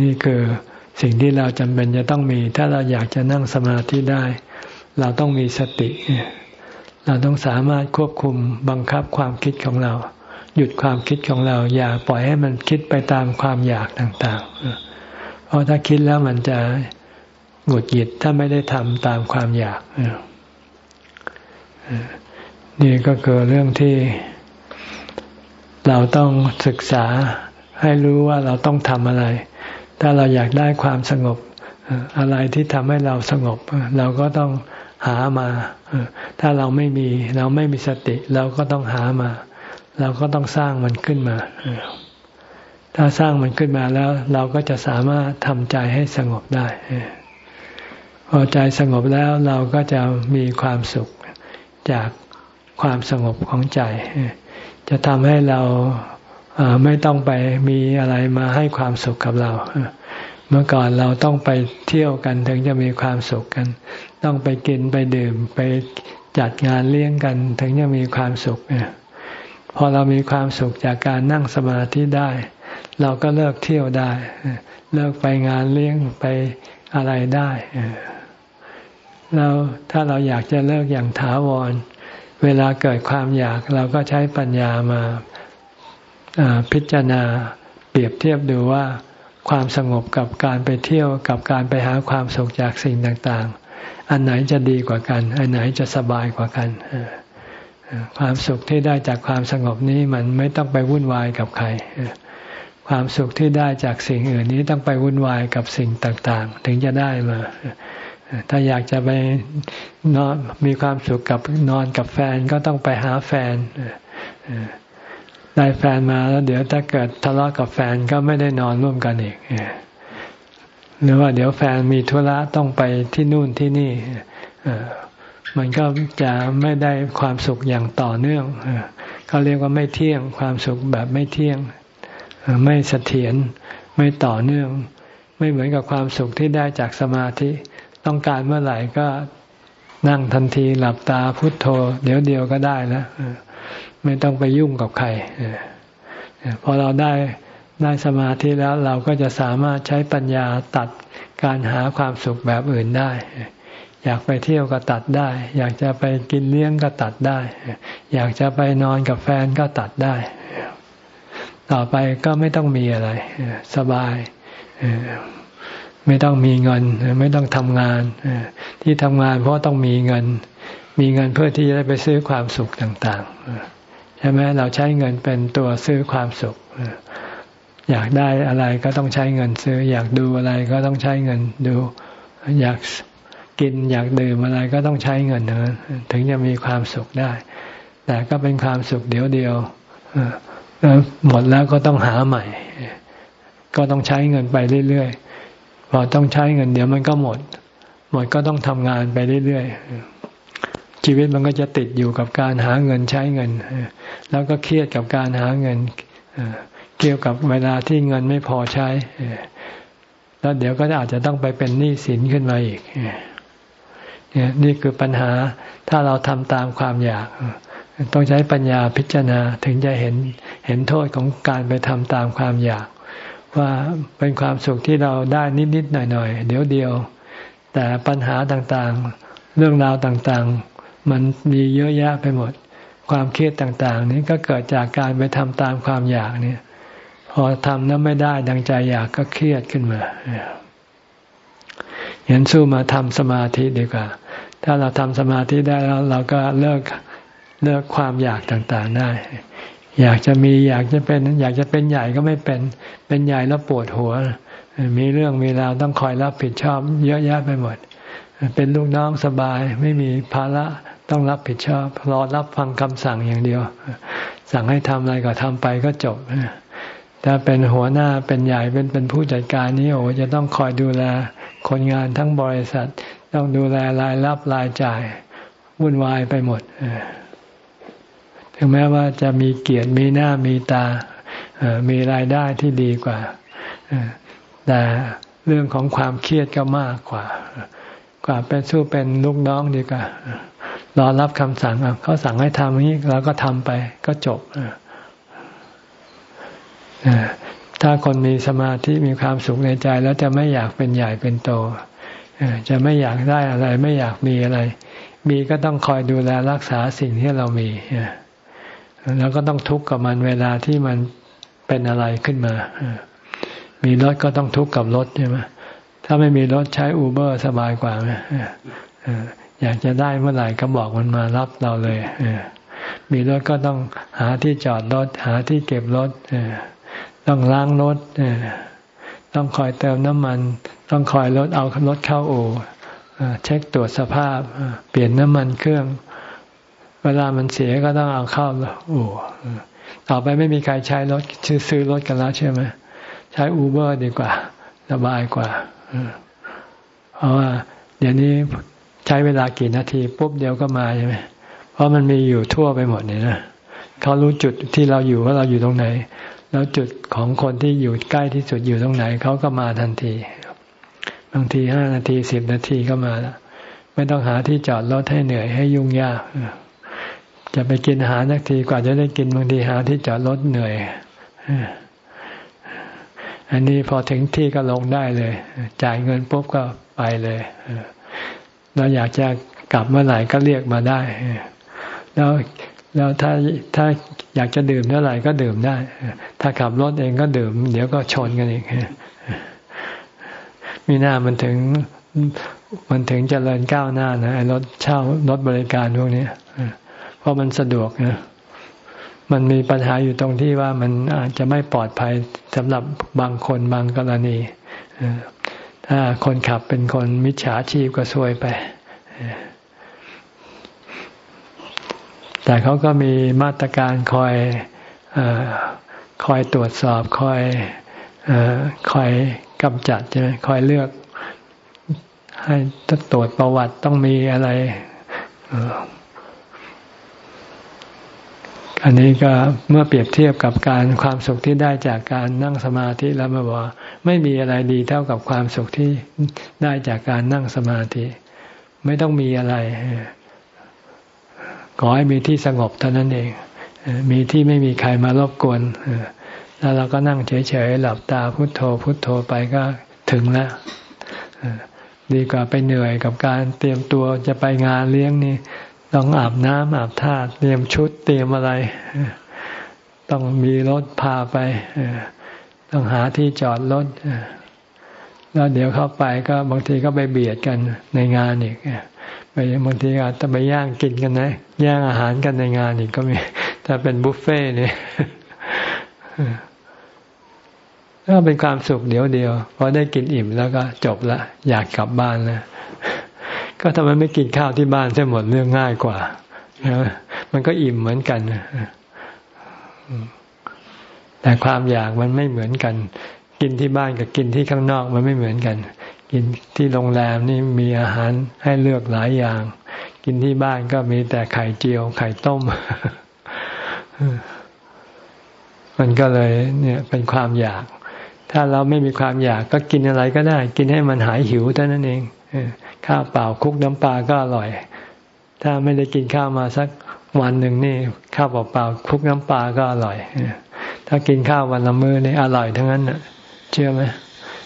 นี่คือ สิ่งที่เราจำเป็นจะต้องมี ถ้าเราอยากจะนั่งสมาธิได้ เราต้องมีสติ เราต้องสามารถควบคุมบังคับความคิดของเรา หยุดความคิดของเรา อย่าปล่อยให้มันคิดไปตามความอยากต่างๆ เพราะถ้าคิดแล้วมันจะหงุดหงิดถ้าไม่ได้ทำตามความอยาก นี่ก็คือเรื่องที่เราต้องศึกษาให้รู้ว่าเราต้องทำอะไร ถ้าเราอยากได้ความสงบอะไรที่ทำให้เราสงบ เราก็ต้องหามา ถ้าเราไม่มี เราไม่มีสติ เราก็ต้องหามา เราก็ต้องสร้างมันขึ้นมา ถ้าสร้างมันขึ้นมาแล้ว เราก็จะสามารถทำใจให้สงบได้ พอใจสงบแล้วเราก็จะมีความสุขจากความสงบของใจ จะทำให้เรา ไม่ต้องไปมีอะไรมาให้ความสุขกับเรา เมื่อก่อนเราต้องไปเที่ยวกันถึงจะมีความสุขกัน ต้องไปกินไปดื่มไปจัดงานเลี้ยงกันถึงจะมีความสุขเนี่ยพอเรามีความสุขจากการนั่งสมาธิได้ เราก็เลิกเที่ยวได้ เลิกไปงานเลี้ยงไปอะไรได้แล้วถ้าเราอยากจะเลิกอย่างถาวร เวลาเกิดความอยากเราก็ใช้ปัญญามา พิจารณาเปรียบเทียบดูว่าความสงบกับการไปเที่ยวกับการไปหาความสุขจากสิ่งต่างๆ อันไหนจะดีกว่ากัน อันไหนจะสบายกว่ากัน ความสุขที่ได้จากความสงบนี้มันไม่ต้องไปวุ่นวายกับใคร ความสุขที่ได้จากสิ่งอื่นนี้ต้องไปวุ่นวายกับสิ่งต่างๆ ถึงจะได้มา ถ้าอยากจะไปนอนมีความสุขกับนอนกับแฟนก็ต้องไปหาแฟน ได้แฟนมาแล้วเดี๋ยวถ้าเกิดทะเลาะกับแฟนก็ไม่ได้นอนร่วมกันอีกหรือว่าเดี๋ยวแฟนมีธุระต้องไปที่นู่นที่นี่มันก็จะไม่ได้ความสุขอย่างต่อเนื่องเขาเรียกว่าไม่เที่ยงความสุขแบบไม่เที่ยงไม่เสถียรไม่ต่อเนื่อง ไม่เหมือนกับความสุขที่ได้จากสมาธิ ต้องการเมื่อไหร่ก็นั่งทันทีหลับตาพุทโธ เดี๋ยวเดียวก็ได้แล้ว ไม่ต้องไปยุ่งกับใครพอเราได้ได้สมาธิแล้วเราก็จะสามารถใช้ปัญญาตัดการหาความสุขแบบอื่นได้ อยากไปเที่ยวก็ตัดได้ อยากจะไปกินเลี้ยงก็ตัดได้ อยากจะไปนอนกับแฟนก็ตัดได้ ต่อไปก็ไม่ต้องมีอะไร สบาย ไม่ต้องมีเงิน ไม่ต้องทำงาน ที่ทำงานเพราะต้องมีเงิน มีเงินเพื่อที่จะได้ไปซื้อความสุขต่าง ๆ ใช่ไหมเราใช้เงินเป็นตัวซื้อความสุข อยากได้อะไรก็ต้องใช้เงินซื้อ อยากดูอะไรก็ต้องใช้เงินดู อยากกินอยากดื่มอะไรก็ต้องใช้เงินนะถึงจะมีความสุขได้ แต่ก็เป็นความสุขเดียวเดียวหมดแล้วก็ต้องหาใหม่ ก็ต้องใช้เงินไปเรื่อยๆพอต้องใช้เงินเดี๋ยวมันก็หมด หมดก็ต้องทำงานไปเรื่อยๆ ชีวิตมันก็จะติดอยู่กับการหาเงินใช้เงิน แล้วก็เครียดกับการหาเงินเกี่ยวกับเวลาที่เงินไม่พอใช้ แล้วเดี๋ยวก็อาจจะต้องไปเป็นหนี้สินขึ้นมาอีกนี่ยนี่คือปัญหาถ้าเราทำตามความอยาก ต้องใช้ปัญญาพิจารณาถึงจะเห็นเห็นโทษของการไปทำตามความอยาก ว่าเป็นความสุขที่เราได้นิด ๆ หน่อย ๆ เดี๋ยวเดียว แต่ปัญหาต่างๆ เรื่องราวต่างๆ มันมีเยอะแยะไปหมด ความเครียดต่าง ๆ นี้ก็เกิดจากการไปทำตามความอยากเนี่ย พอทำแล้วไม่ได้ดังใจอยากก็เครียดขึ้นมาเห็นสู้มาทำสมาธิดีกว่า ถ้าเราทำสมาธิได้แล้วเราก็เลิกเลิกความอยากต่างๆได้ อยากจะมีอยากจะเป็น อยากจะเป็นใหญ่ก็ไม่เป็น เป็นใหญ่แล้วปวดหัว มีเรื่องมีราวต้องคอยรับผิดชอบ เยอะแยะไปหมด เป็นลูกน้องสบายไม่มีภาระ ต้องรับผิดชอบ รอรับฟังคำสั่งอย่างเดียว สั่งให้ทำอะไรก็ทำไปก็จบถ้าเป็นหัวหน้าเป็นใหญ่เป็นเป็นผู้จัดการนี้โอ้จะต้องคอยดูแลคนงานทั้งบริษัท ต้องดูแลรายรับรายจ่ายวุ่นวายไปหมดถึงแม้ว่าจะมีเกียรติมีหน้ามีตามีรายได้ที่ดีกว่าแต่เรื่องของความเครียดก็มากกว่า กว่าเป็นสู้เป็นลูกน้องดีกว่า รอรับคำสั่งเขาสั่งให้ทำนี้เราก็ทำไป ก็จบถ้าคนมีสมาธิมีความสุขในใจ แล้วจะไม่อยากเป็นใหญ่เป็นโตจะไม่อยากได้อะไร ไม่อยากมีอะไร มีก็ต้องคอยดูแลรักษาสิ่งที่เรามีแล้วก็ต้องทุกข์กับมันเวลาที่มันเป็นอะไรขึ้นมามีรถก็ต้องทุกข์กับรถใช่ไหมถ้าไม่มีรถใช้อูเบอร์สบายกว่าไหม อยากจะได้เมื่อไหร่ก็บอกมันมารับเราเลยมีรถก็ต้องหาที่จอดรถ หาที่เก็บรถต้องล้างรถต้องคอยเติมน้ำมัน ต้องคอยรถเอารถเข้าอู่เช็คตรวจสภาพ เปลี่ยนน้ำมันเครื่อง เวลามันเสียก็ต้องเอาเข้าอู่ต่อไปไม่มีใครใช้รถซื้อรถกันแล้วใช่ไหมใช้อูเบอร์ดีกว่าสบายกว่าเพราะว่าเดี๋ยวนี้ ใช้เวลากี่นาทีปุ๊บเดียวก็มาใช่ไหมเพราะมันมีอยู่ทั่วไปหมดเนี่ยนะเขารู้จุดที่เราอยู่ว่าเราอยู่ตรงไหน แล้วจุดของคนที่อยู่ใกล้ที่สุดอยู่ตรงไหนเขาก็มาทันที บางทีห้านาทีสิบนาทีก็มาแล้วไม่ต้องหาที่จอดรถให้เหนื่อยให้ยุ่งยากจะไปกินอาหารนักทีกว่าจะได้กินบางทีหาที่จอดรถเหนื่อยอันนี้พอถึงที่ก็ลงได้เลย จ่ายเงินปุ๊บก็ไปเลย เราอยากจะกลับเมื่อไหร่ก็เรียกมาได้ แล้วแล้วถ้าถ้าอยากจะดื่มเท่าไหร่ก็ดื่มได้ ถ้าขับรถเองก็ดื่ม เดี๋ยวก็ชนกันอีกมีหน้ามันถึงมันถึงจเจริญก้าวหน้านะรถเช่ารถบริการพวกนี้เพราะมันสะดวกนะมันมีปัญหาอยู่ตรงที่ว่ามันอาจจะไม่ปลอดภัยสำหรับบางคนบางกรณี ถ้าคนขับเป็นคนมิจฉาชีพก็ซวยไป แต่เขาก็มีมาตรการคอยอคอยตรวจสอบ คอยอคอยกำจัดใช่ไหมคอยเลือก ให้ตรวจประวัติต้องมีอะไร อันนี้ก็เมื่อเปรียบเทียบกับการความสุขที่ได้จากการนั่งสมาธิแล้วมาบอกไม่มีอะไรดีเท่ากับความสุขที่ได้จากการนั่งสมาธิ ไม่ต้องมีอะไรขอให้มีที่สงบเท่านั้นเอง มีที่ไม่มีใครมารบกวนแล้วเราก็นั่งเฉยๆหลับตาพุโทโธ พุโทโธไปก็ถึงแล้วดีกว่าไปเหนื่อยกับการเตรียมตัวจะไปงานเลี้ยงนี่ ต้องอาบน้ำอาบท่าเตรียมชุดเตรียมอะไร ต้องมีรถพาไป ต้องหาที่จอดรถแล้วเดี๋ยวเข้าไปก็บางทีก็ไปเบียดกันในงานอีกไปบางทีอาจจะไปย่างกินกันนะย่างอาหารกันในงานอีกก็มีถ้าเป็นบุฟเฟ่เนี่ยก็เป็นความสุขเดี๋ยวเดียวพอได้กินอิ่มแล้วก็จบละอยากกลับบ้านแล้ว ก็ทำไมไม่กินข้าวที่บ้านจะหมดเรื่องง่ายกว่ามันก็อิ่มเหมือนกันแต่ความอยากมันไม่เหมือนกัน กินที่บ้านกับกินที่ข้างนอกมันไม่เหมือนกัน กินที่โรงแรมนี่มีอาหารให้เลือกหลายอย่าง กินที่บ้านก็มีแต่ไข่เจียว ไข่ต้ม มันก็เลย เนี่ย เป็นความอยาก ถ้าเราไม่มีความอยาก ก็กินอะไรก็ได้ กินให้มันหายหิวเท่านั้นเอง ข้าวเปล่าคุกน้ำปลาก็อร่อย ถ้าไม่ได้กินข้าวมาสักวันหนึ่งนี่ข้าวเปล่าๆคุกน้ำปลาก็อร่อย ถ้ากินข้าววันละมื้อนี่อร่อยทั้งนั้นเชื่อไหม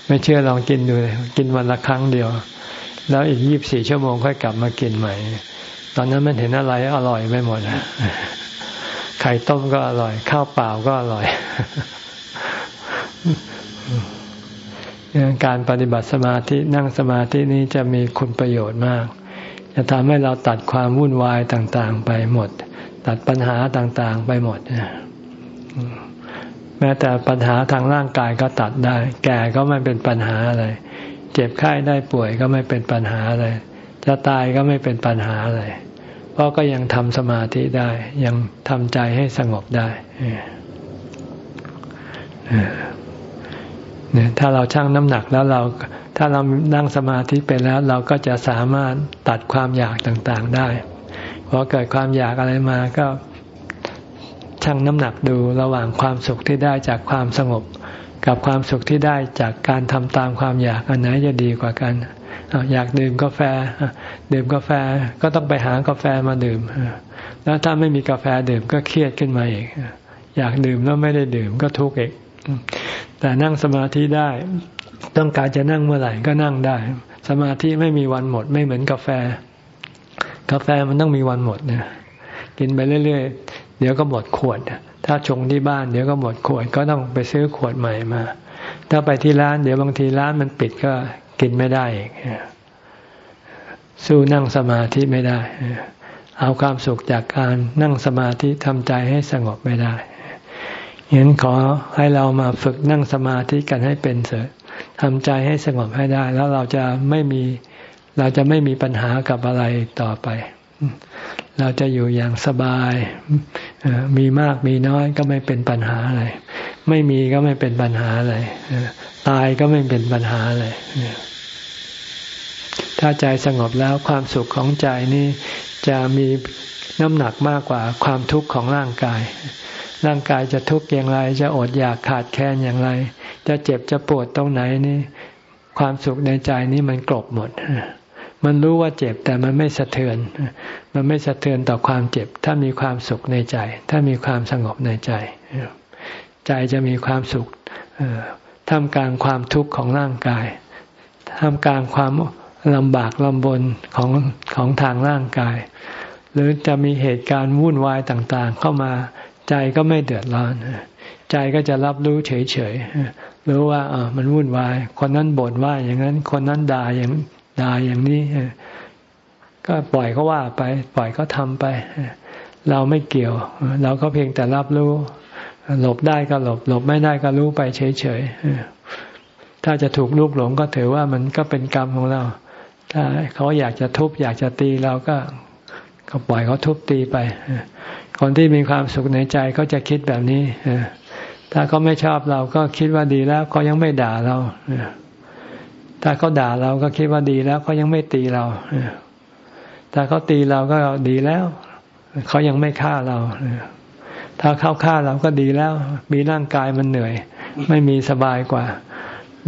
ไม่เชื่อลองกินดูเลยกินวันละครั้งเดียว แล้วอีกยี่บสี่ชั่วโมงค่อยกลับมากินใหม่ ตอนนั้นมันเห็นอะไรอร่อยไปหมดไข่ต้มก็อร่อย ข้าวเปล่าก็อร่อย การปฏิบัติสมาธินั่งสมาธินี้จะมีคุณประโยชน์มาก จะทำให้เราตัดความวุ่นวายต่างๆ ไปหมด ตัดปัญหาต่างๆ ไปหมดแม้แต่ปัญหาทางร่างกายก็ตัดได้ แก่ก็ไม่เป็นปัญหาอะไร เจ็บไข้ได้ป่วยก็ไม่เป็นปัญหาอะไรจะตายก็ไม่เป็นปัญหาอะไร เพราะก็ยังทำสมาธิได้ ยังทำใจให้สงบได้ เนี่ยถ้าเราชั่งน้ำหนักแล้วเรา ถ้าเรานั่งสมาธิไปแล้ว เราก็จะสามารถตัดความอยากต่างๆได้พอเกิดความอยากอะไรมาก็ชั่งน้ำหนักดูระหว่างความสุขที่ได้จากความสงบ กับความสุขที่ได้จากการทำตามความอยากอันไหนจะดีกว่ากันอยากดื่มกาแฟ ดื่มกาแฟก็ต้องไปหากาแฟมาดื่ม แล้วถ้าไม่มีกาแฟดื่มก็เครียดขึ้นมาอีก อยากดื่มแล้วไม่ได้ดื่มก็ทุกข์อีก แต่นั่งสมาธิได้ ต้องการจะนั่งเมื่อไหร่ก็นั่งได้ สมาธิไม่มีวันหมด ไม่เหมือนกาแฟ กาแฟมันต้องมีวันหมดนี่ยกินไปเรื่อยๆ เดี๋ยวก็หมดขวด ถ้าชงที่บ้านเดี๋ยวก็หมดขวด ก็ต้องไปซื้อขวดใหม่มา ถ้าไปที่ร้าน เดี๋ยวบางทีร้านมันปิดก็กินไม่ได้อีกสู้นั่งสมาธิไม่ได้ เอาความสุขจากการนั่งสมาธิทำใจให้สงบไม่ได้ เห็นขอให้เรามาฝึกนั่งสมาธิกันให้เป็นเสดทำใจให้สงบให้ได้ แล้วเราจะไม่มีเราจะไม่มีปัญหากับอะไรต่อไป เราจะอยู่อย่างสบาย มีมากมีน้อยก็ไม่เป็นปัญหาอะไร ไม่มีก็ไม่เป็นปัญหาอะไร ตายก็ไม่เป็นปัญหาอะไร ถ้าใจสงบแล้วความสุขของใจนี่จะมีน้ำหนักมากกว่าความทุกข์ของร่างกาย ร่างกายจะทุกข์อย่างไร จะอดอยากขาดแคลนอย่างไร จะเจ็บจะปวดตรงไหนนี่ ความสุขในใจนี้มันกลบหมด มันรู้ว่าเจ็บแต่มันไม่สะเทือน มันไม่สะเทือนต่อความเจ็บ ถ้ามีความสุขในใจ ถ้ามีความสงบในใจ ใจจะมีความสุขท่ามกลางความทุกข์ของร่างกาย ท่ามกลางความลำบากลำบนของของทางร่างกาย หรือจะมีเหตุการณ์วุ่นวายต่างๆ เข้ามา ใจก็ไม่เดือดร้อน ใจก็จะรับรู้เฉยๆรู้ว่าเออมันวุ่นวาย คนนั้นบ่นว่าอย่างนั้น คนนั้นด่าอย่างด่าอย่างนี้ก็ปล่อยเขาว่าไป ปล่อยเขาทำไป เราไม่เกี่ยว เราก็เพียงแต่รับรู้ หลบได้ก็หลบ หลบไม่ได้ก็รู้ไปเฉยๆถ้าจะถูกลูกหลงก็ถือว่ามันก็เป็นกรรมของเรา ถ้าเขาอยากจะทุบอยากจะตีเราก็ก็ปล่อยเขาทุบตีไป คนที่มีความสุขในใจก็จะคิดแบบนี้ถ้าเขาไม่ชอบเราก็คิดว่าดีแล้วเขายังไม่ด่าเราถ้าเขาด่าเราก็คิดว่าดีแล้วเขายังไม่ตีเราถ้าเขาตีเราก็ดีแล้วเขายังไม่ฆ่าเราถ้าเขาฆ่าเราก็ดีแล้ว มีร่างกายมันเหนื่อย ไม่มีสบายกว่า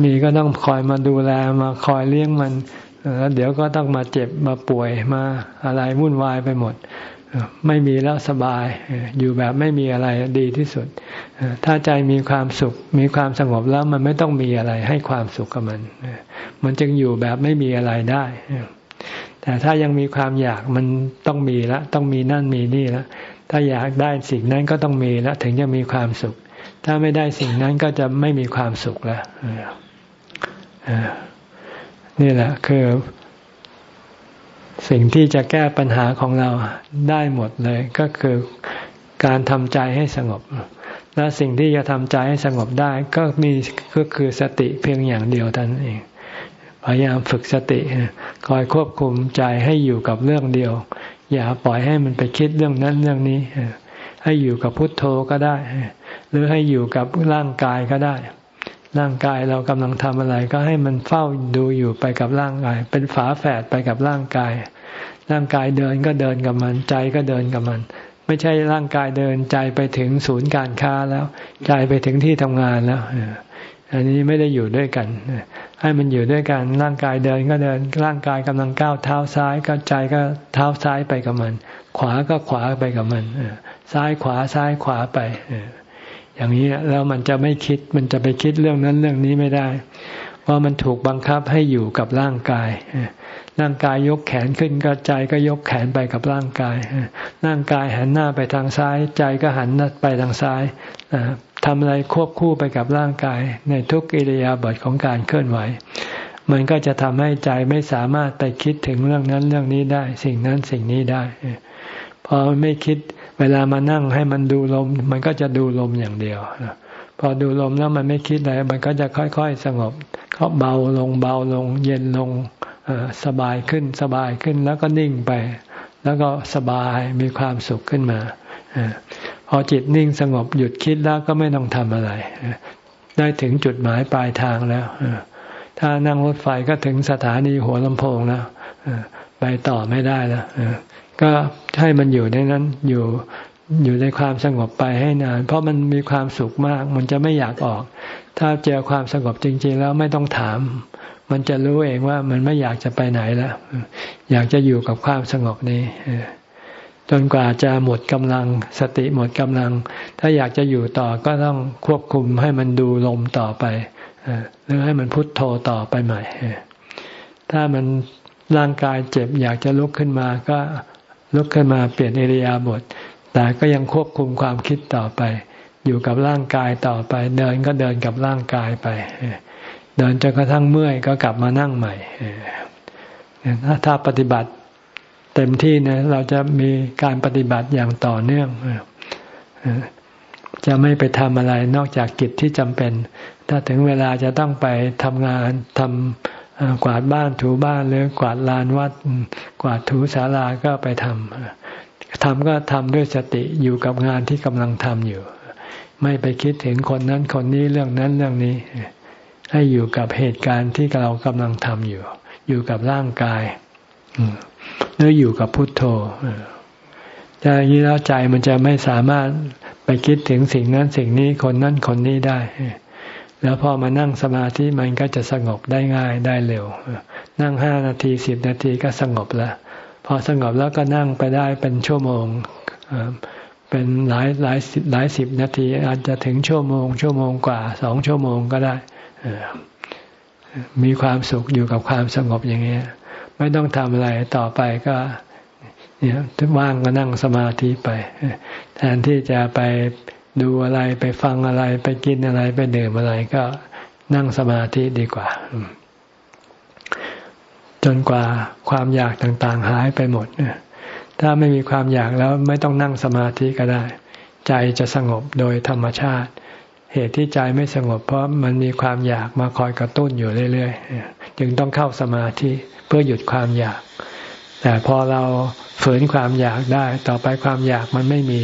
มีก็ต้องคอยมาดูแลมาคอยเลี้ยงมันแล้วเดี๋ยวก็ต้องมาเจ็บมาป่วยมาอะไรวุ่นวายไปหมด ไม่มีแล้วสบาย อยู่แบบไม่มีอะไรดีที่สุด ถ้าใจมีความสุข มีความสงบแล้วมันไม่ต้องมีอะไรให้ความสุขกับมัน มันจึงอยู่แบบไม่มีอะไรได้ แต่ถ้ายังมีความอยากมันต้องมีแล้วต้องมีนั่นมีนี่แล้วถ้าอยากได้สิ่งนั้นก็ต้องมีแล้วถึงจะมีความสุข ถ้าไม่ได้สิ่งนั้นก็จะไม่มีความสุขแล้วนี่แหละคือ สิ่งที่จะแก้ปัญหาของเราได้หมดเลย ก็คือการทำใจให้สงบ และสิ่งที่จะทำใจให้สงบได้ ก็มีก็คือสติเพียงอย่างเดียวเท่านั้นเองพยายามฝึกสติ คอยควบคุมใจให้อยู่กับเรื่องเดียว อย่าปล่อยให้มันไปคิดเรื่องนั้นเรื่องนี้ ให้อยู่กับพุทโธก็ได้ หรือให้อยู่กับร่างกายก็ได้ ร่างกายเรากำลังทำอะไร ก็ให้มันเฝ้าดูอยู่ไปกับร่างกาย เป็นฝาแฝดไปกับร่างกาย ร่างกายเดินก็เดินกับมัน ใจก็เดินกับมัน ไม่ใช่ร่างกายเดินใจไปถึงศูนย์การค้าแล้ว ใจไปถึงที่ทำงานแล้วอันนี้ไม่ได้อยู่ด้วยกัน ให้มันอยู่ด้วยกัน ร่างกายเดินก็เดิน ร่างกายกำลังก้าวเท้าซ้ายก็ใจก็เท้าซ้ายไปกับมัน ขวาก็ขวาไปกับมันซ้ายขวาซ้ายขวาไป อย่างนี้แล้วมันจะไม่คิด มันจะไปคิดเรื่องนั้นเรื่องนี้ไม่ได้ เพราะมันถูกบังคับให้อยู่กับร่างกายร่างกายยกแขนขึ้นก็ใจก็ยกแขนไปกับร่างกายร่างกายหันหน้าไปทางซ้าย ใจก็หันหน้าไปทางซ้ายทำอะไรควบคู่ไปกับร่างกาย ในทุกอิริยาบถของการเคลื่อนไหว มันก็จะทำให้ใจไม่สามารถไปคิดถึงเรื่องนั้นเรื่องนี้ได้ สิ่งนั้นสิ่งนี้ได้พอไม่คิด เวลามานั่งให้มันดูลม มันก็จะดูลมอย่างเดียวพอดูลมแล้วมันไม่คิดอะไรมันก็จะค่อยๆสงบก็เบาลงเบาลง เย็นลงสบายขึ้นสบายขึ้นแล้วก็นิ่งไป แล้วก็สบายมีความสุขขึ้นมาพอจิตนิ่งสงบหยุดคิดแล้วก็ไม่ต้องทำอะไร ได้ถึงจุดหมายปลายทางแล้วถ้านั่งรถไฟก็ถึงสถานีหัวลำโพงแล้วไปต่อไม่ได้แล้ว ก็ให้มันอยู่ในนั้นอยู่อยู่ในความสงบไปให้นาน เพราะมันมีความสุขมาก มันจะไม่อยากออก ถ้าเจอความสงบจริง ๆ แล้วไม่ต้องถาม มันจะรู้เองว่ามันไม่อยากจะไปไหนแล้วอยากจะอยู่กับความสงบนี้จนกว่าจะหมดกำลังสติหมดกำลัง ถ้าอยากจะอยู่ต่อก็ต้องควบคุมให้มันดูลมต่อไปหรือให้มันพุทโธต่อไปใหม่ถ้ามันร่างกายเจ็บอยากจะลุกขึ้นมาก็ ลุกขึ้นมาเปลี่ยนอิริยาบถแต่ก็ยังควบคุมความคิดต่อไป อยู่กับร่างกายต่อไป เดินก็เดินกับร่างกายไป เดินจนกระทั่งเมื่อยก็กลับมานั่งใหม่ถ้าปฏิบัติเต็มที่นี่ยเราจะมีการปฏิบัติอย่างต่อเนื่องจะไม่ไปทำอะไรนอกจากกิจที่จำเป็น ถ้าถึงเวลาจะต้องไปทำงานทำ กวาดบ้านถูบ้านหรือกวาดลานวัด กวาดถูศาลาก็ไปทำทำก็ทำด้วยสติอยู่กับงานที่กำลังทำอยู่ ไม่ไปคิดถึงคนนั้นคนนี้เรื่องนั้นเรื่องนี้ ให้อยู่กับเหตุการณ์ที่เรากำลังทำอยู่ อยู่กับร่างกายหรืออยู่กับพุทโธอย่างนี้แล้วใจมันจะไม่สามารถไปคิดถึงสิ่งนั้นสิ่งนี้คนนั้นคนนี้ได้ แล้วพอมานั่งสมาธิมันก็จะสงบได้ง่ายได้เร็ว นั่งห้านาทีสิบนาทีก็สงบแล้ว พอสงบแล้วก็นั่งไปได้เป็นชั่วโมง เป็นหลายหลายสิบหลายสิบนาที อาจจะถึงชั่วโมง ชั่วโมงกว่าสองชั่วโมงก็ได้ มีความสุขอยู่กับความสงบอย่างนี้ย ไม่ต้องทำอะไรต่อไปก็เนี่ยว่างก็นั่งสมาธิไป แทนที่จะไป ดูอะไรไปฟังอะไรไปกินอะไรไปดื่มอะไรก็นั่งสมาธิดีกว่า จนกว่าความอยากต่างๆหายไปหมดถ้าไม่มีความอยากแล้วไม่ต้องนั่งสมาธิก็ได้ ใจจะสงบโดยธรรมชาติ เหตุที่ใจไม่สงบ เพราะมันมีความอยากมาคอยกระตุ้นอยู่เรื่อยๆจึงต้องเข้าสมาธิเพื่อหยุดความอยาก แต่พอเราฝืนความอยากได้ ต่อไปความอยากมันไม่มี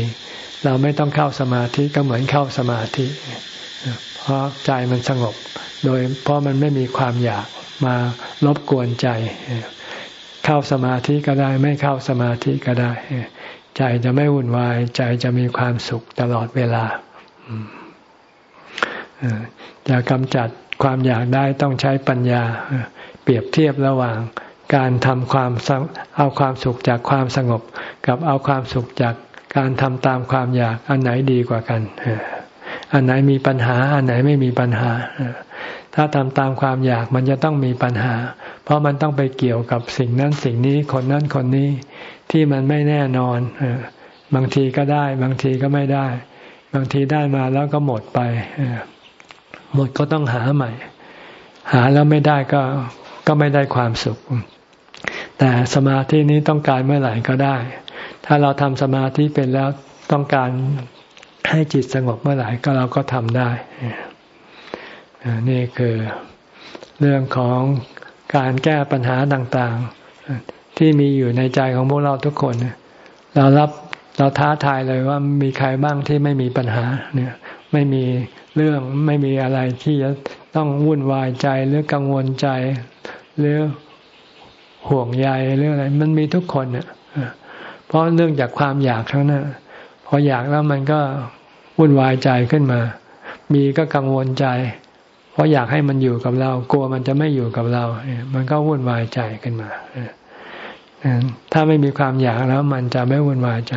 เราไม่ต้องเข้าสมาธิก็เหมือนเข้าสมาธิ เพราะใจมันสงบ โดยเพราะมันไม่มีความอยากมารบกวนใจ เข้าสมาธิก็ได้ ไม่เข้าสมาธิก็ได้ ใจจะไม่วุ่นวาย ใจจะมีความสุขตลอดเวลาจะกำจัดความอยากได้ต้องใช้ปัญญา เปรียบเทียบระหว่างการทำความเอาความสุขจากความสงบ กับเอาความสุขจาก การทำตามความอยากอันไหนดีกว่ากัน อันไหนมีปัญหา อันไหนไม่มีปัญหา ถ้าทำตามความอยากมันจะต้องมีปัญหา เพราะมันต้องไปเกี่ยวกับสิ่งนั้นสิ่งนี้คนนั้นคนนี้ที่มันไม่แน่นอน บางทีก็ได้ บางทีก็ไม่ได้ บางทีได้มาแล้วก็หมดไป หมดก็ต้องหาใหม่ หาแล้วไม่ได้ก็ก็ไม่ได้ความสุข แต่สมาธินี้ต้องการเมื่อไหร่ก็ได้ ถ้าเราทำสมาธิเป็นแล้วต้องการให้จิตสงบเมื่อไหร่ก็เราก็ทำได้นี่คือเรื่องของการแก้ปัญหาต่างๆ ที่มีอยู่ในใจของพวกเราทุกคน เรารับเราท้าทายเลยว่ามีใครบ้างที่ไม่มีปัญหาเนี่ยไม่มีเรื่องไม่มีอะไรที่จะต้องวุ่นวายใจหรือกังวลใจ หรือห่วงใยหรืออะไร มันมีทุกคนเนี่ย ราะเรื่องจากความอยากทั้งนั้นพออยากแล้วมันก็วุ่นวายใจขึ้นมา มีก็กังวลใจ เพราะอยากให้มันอยู่กับเรา กลัวมันจะไม่อยู่กับเรา มันก็วุ่นวายใจขึ้นมาถ้าไม่มีความอยากแล้ว มันจะไม่วุ่นวายใจ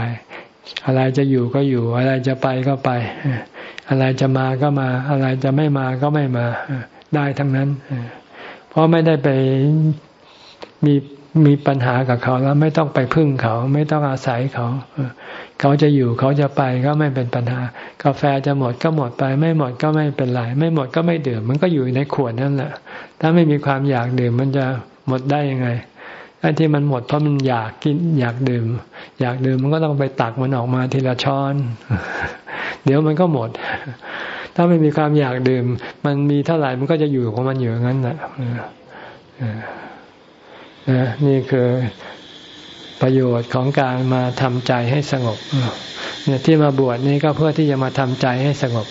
อะไรจะอยู่ก็อยู่ อะไรจะไปก็ไป อะไรจะมาก็มา อะไรจะไม่มาก็ไม่มา ได้ทั้งนั้น เพราะไม่ได้ไปมี มีปัญหากับเขาแล้วไม่ต้องไปพึ่งเขา ไม่ต้องอาศัยเขาเขาจะอยู่เขาจะไปก็ไม่เป็นปัญหา กาแฟจะหมดก็หมดไป ไม่หมดก็ไม่เป็นไรไม่หมดก็ไม่ดื่ม มันก็อยู่ในขวดนั่นแหละ ถ้าไม่มีความอยากดื่มมันจะหมดได้ยังไงไอ้ที่มันหมดเพราะมันอยากกินอยากดื่ม อยากดื่มมันก็ต้องไปตักมันออกมาทีละช้อน เดี๋ยวมันก็หมด ถ้าไม่มีความอยากดื่ม มันมีเท่าไหร่มันก็จะอยู่ของมันอยู่งั้นแหละ นี่คือประโยชน์ของการมาทำใจให้สงบเนี่ยที่มาบวชนี่ก็เพื่อที่จะมาทำใจให้สงบ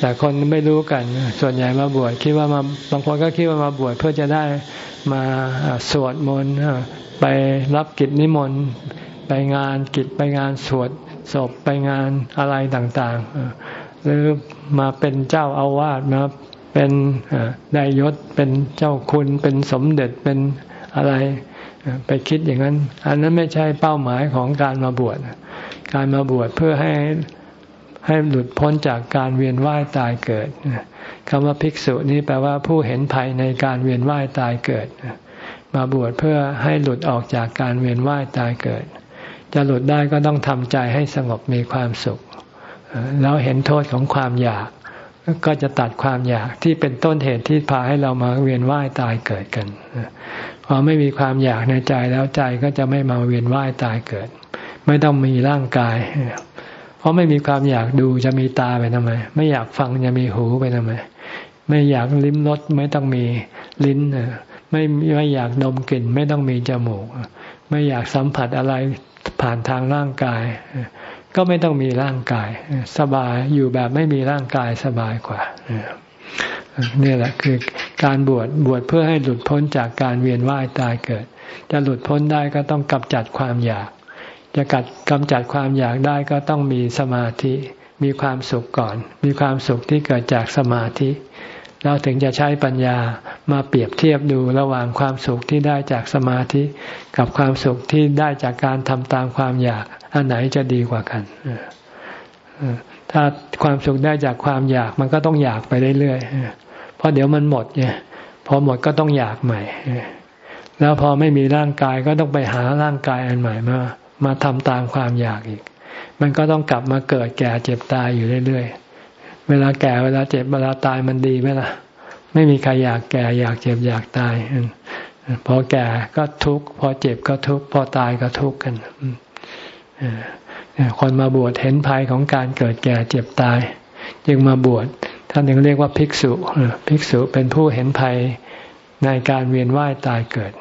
แต่คนไม่รู้กัน ส่วนใหญ่มาบวชคิดว่ามาบางคนก็คิดว่ามาบวชเพื่อจะได้มาสวดมนต์ไปรับกิจนิมนต์ไปงานกิจไปงานสวดศพไปงานอะไรต่างๆ หรือมาเป็นเจ้าอาวาสมาเป็นได้ยศเป็นเจ้าคุณเป็นสมเด็จเป็น อะไรไปคิดอย่างนั้น อันนั้นไม่ใช่เป้าหมายของการมาบวชการมาบวชเพื่อให้ให้หลุดพ้นจากการเวียนว่ายตายเกิดคำว่าภิกษุนี้แปลว่าผู้เห็นภัยในการเวียนว่ายตายเกิด มาบวชเพื่อให้หลุดออกจากการเวียนว่ายตายเกิด จะหลุดได้ก็ต้องทำใจให้สงบมีความสุข แล้วเห็นโทษของความอยาก ก็จะตัดความอยากที่เป็นต้นเหตุที่พาให้เรามาเวียนว่ายตายเกิดกันพอไม่มีความอยากในใจแล้วใจก็จะไม่มาเวียนว่ายตายเกิด ไม่ต้องมีร่างกาย เพราะไม่มีความอยากดูจะมีตาไปทำไม ไม่อยากฟังจะมีหูไปทำไม ไม่อยากลิ้มรสไม่ต้องมีลิ้นไม่ไม่อยากดมกลิ่น ไม่ต้องมีจมูก ไม่อยากสัมผัสอะไรผ่านทางร่างกาย ก็ไม่ต้องมีร่างกาย สบายอยู่แบบไม่มีร่างกายสบายกว่านี่แหละคือการบวชบวชเพื่อให้หลุดพ้นจากการเวียนว่ายตายเกิด จะหลุดพ้นได้ก็ต้องกำจัดความอยาก จะกัดกำจัดความอยากได้ก็ต้องมีสมาธิ มีความสุขก่อน มีความสุขที่เกิดจากสมาธิ เราถึงจะใช้ปัญญามาเปรียบเทียบดูระหว่างความสุขที่ได้จากสมาธิ กับความสุขที่ได้จากการทำตามความอยาก อันไหนจะดีกว่ากันถ้าความสุขได้จากความอยากมันก็ต้องอยากไปเรื่อยๆเพราะเดี๋ยวมันหมดเนี่ยพอหมดก็ต้องอยากใหม่แล้วพอไม่มีร่างกายก็ต้องไปหาร่างกายอันใหม่มามาทำตามความอยากอีก มันก็ต้องกลับมาเกิดแก่เจ็บตายอยู่เรื่อยๆ เวลาแก่เวลาเจ็บเวลาตายมันดีไหมล่ะ ไม่มีใครอยากแก่อยากเจ็บอยากตาย พอแก่ก็ทุกข์พอเจ็บก็ทุกข์พอตายก็ทุกข์กัน คนมาบวชเห็นภัยของการเกิดแก่เจ็บตาย จึงมาบวชท่านถึงเรียกว่าภิกษุภิกษุเป็นผู้เห็นภัยในการเวียนว่ายตายเกิด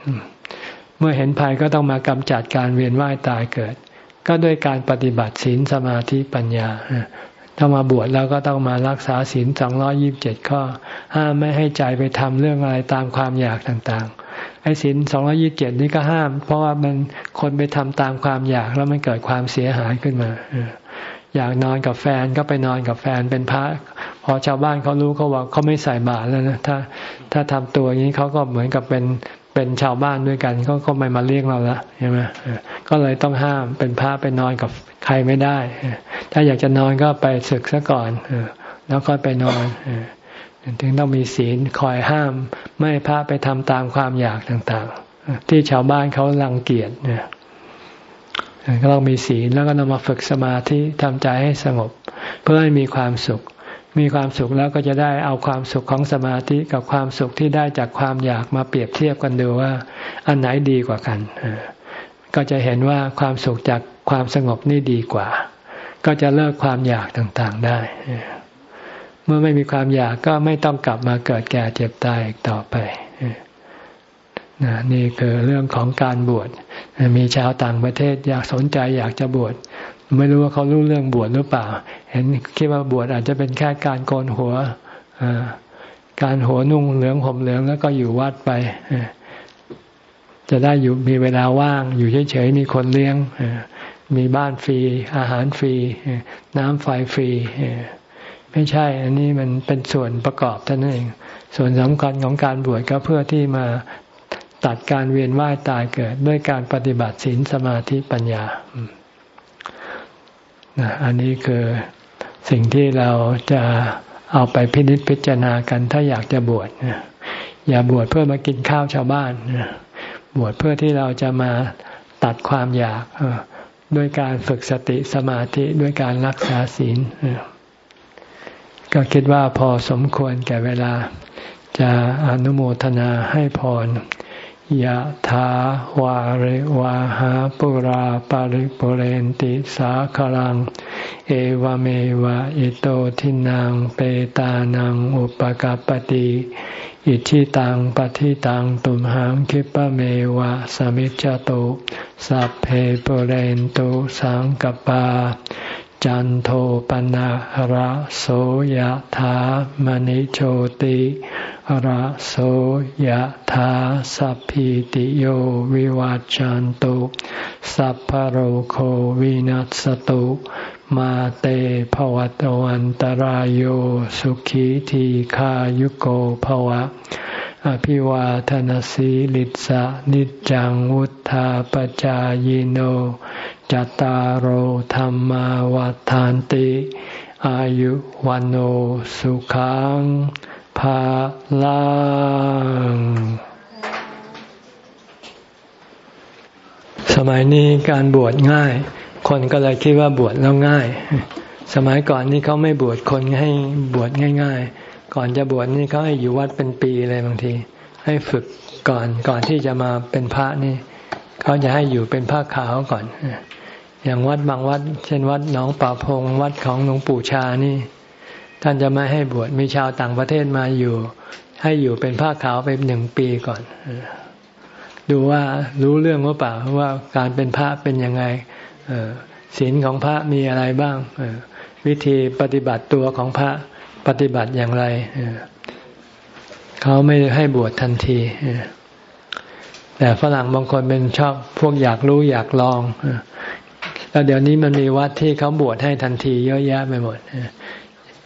เมื่อเห็นภัยก็ต้องมากำจัดการเวียนว่ายตายเกิด ก็ด้วยการปฏิบัติศีลสมาธิปัญญาถ้ามาบวชแล้วก็ต้องมารักษาศีลสองร้อยิบเจ็ดข้อ ห้ามไม่ให้ใจไปทำเรื่องอะไรตามความอยากต่างๆ ไอ้ศีลสองร้อยิบเจ็ดนี้ก็ห้าม เพราะว่ามันคนไปทำตามความอยากแล้วมันเกิดความเสียหายขึ้นมาอยากนอนกับแฟนก็ไปนอนกับแฟนเป็นพระ พอชาวบ้านเขารู้เขาบอกเขาไม่ใส่บาตรแล้วนะถ้า ถ้าทำตัวอย่างนี้เขาก็เหมือนกับเป็นเป็นชาวบ้านด้วยกันเขาก็ไม่มาเลี้ยงเราละใช่ไหมก็เลยต้องห้ามเป็นพระไปนอนกับใครไม่ได้ ถ้าอยากจะนอนก็ไปศึกซะก่อนแล้วค่อยไปนอน ถึงต้องมีศีลคอยห้าม ไม่พระไปทำตามความอยากต่างๆ ที่ชาวบ้านเขาลังเกียจเนี่ยก็ต้องมีศีลแล้วก็นำมาฝึกสมาธิทำใจให้สงบ เพื่อให้มีความสุข มีความสุขแล้วก็จะได้เอาความสุขของสมาธิกับความสุขที่ได้จากความอยากมาเปรียบเทียบกันดูว่า อันไหนดีกว่ากัน ก็จะเห็นว่าความสุขจากความสงบนี่ดีกว่า ก็จะเลิกความอยากต่างๆได้ เมื่อไม่มีความอยากก็ไม่ต้องกลับมาเกิดแก่เจ็บตายอีกต่อไปนี่คือเรื่องของการบวช มีชาวต่างประเทศอยากสนใจอยากจะบวช ไม่รู้ว่าเขารู้เรื่องบวชหรือเปล่า เห็นคิดว่าบวชอาจจะเป็นแค่การโกนหัว การหัวนุ่งเหลืองผมเหลืองแล้วก็อยู่วัดไป จะได้อยู่มีเวลาว่าง อยู่เฉยๆมีคนเลี้ยง มีบ้านฟรี อาหารฟรี น้ำไฟฟรี ไม่ใช่ อันนี้มันเป็นส่วนประกอบเท่านั้นเอง ส่วนสำคัญของการบวชก็เพื่อที่มาตัดการเวียนว่ายตายเกิด ด้วยการปฏิบัติศีลสมาธิปัญญาอันนี้คือสิ่งที่เราจะเอาไปพินิจพิจารณากัน ถ้าอยากจะบวชอย่าบวชเพื่อมากินข้าวชาวบ้านบวชเพื่อที่เราจะมาตัดความอยากด้วยการฝึกสติสมาธิด้วยการรักษาศีล ก็คิดว่าพอสมควรแก่เวลา จะอนุโมทนาให้พรยะถาวาริวาหาปุราปาริปุเรนติสาคลัง เอวเมวะอิโตทินังเปตานังอุปกาปติอิชิตังปฏิตังตุมหังคิปะเมวะสมิจจตุสัพเพปุเรนตุสังกปา จันโทปนะหระโสยธามณิโชติระโสยธาสัพพิติโยวิวัจจันตุสัพพโรโควินัสตุมาเตภวตวันตารโยสุขีทีขายุโกภวะ อภิวาทนสีลิสะนิจังวุธาปจายโน จตารโหธรรมวาทานติ อายุวันโอสุขังภาลังสมัยนี้การบวชง่าย คนก็เลยคิดว่าบวชแล้วง่าย สมัยก่อนนี้เขาไม่บวชคนให้บวชง่าย ๆ ก่อนจะบวชนี่เขาให้อยู่วัดเป็นปีเลยบางที ให้ฝึกก่อนก่อนที่จะมาเป็นพระนี่เขาจะให้อยู่เป็นผ้าขาวก่อน อย่างวัดบางวัด เช่นวัดหนองป่าพง วัดของหลวงปู่ชานี่ ท่านจะไม่ให้บวชมีชาวต่างประเทศมาอยู่ ให้อยู่เป็นผ้าขาวไปหนึ่งปีก่อน ดูว่ารู้เรื่องหรือเปล่าว่าการเป็นพระเป็นยังไงศีลของพระมีอะไรบ้าง วิธีปฏิบัติตัวของพระปฏิบัติอย่างไรเขาไม่ให้บวชทันทีแต่ฝรั่งบางคนเป็นชอบพวกอยากรู้อยากลอง แล้วเดี๋ยวนี้มันมีวัดที่เขาบวชให้ทันทีเยอะแยะไปหมด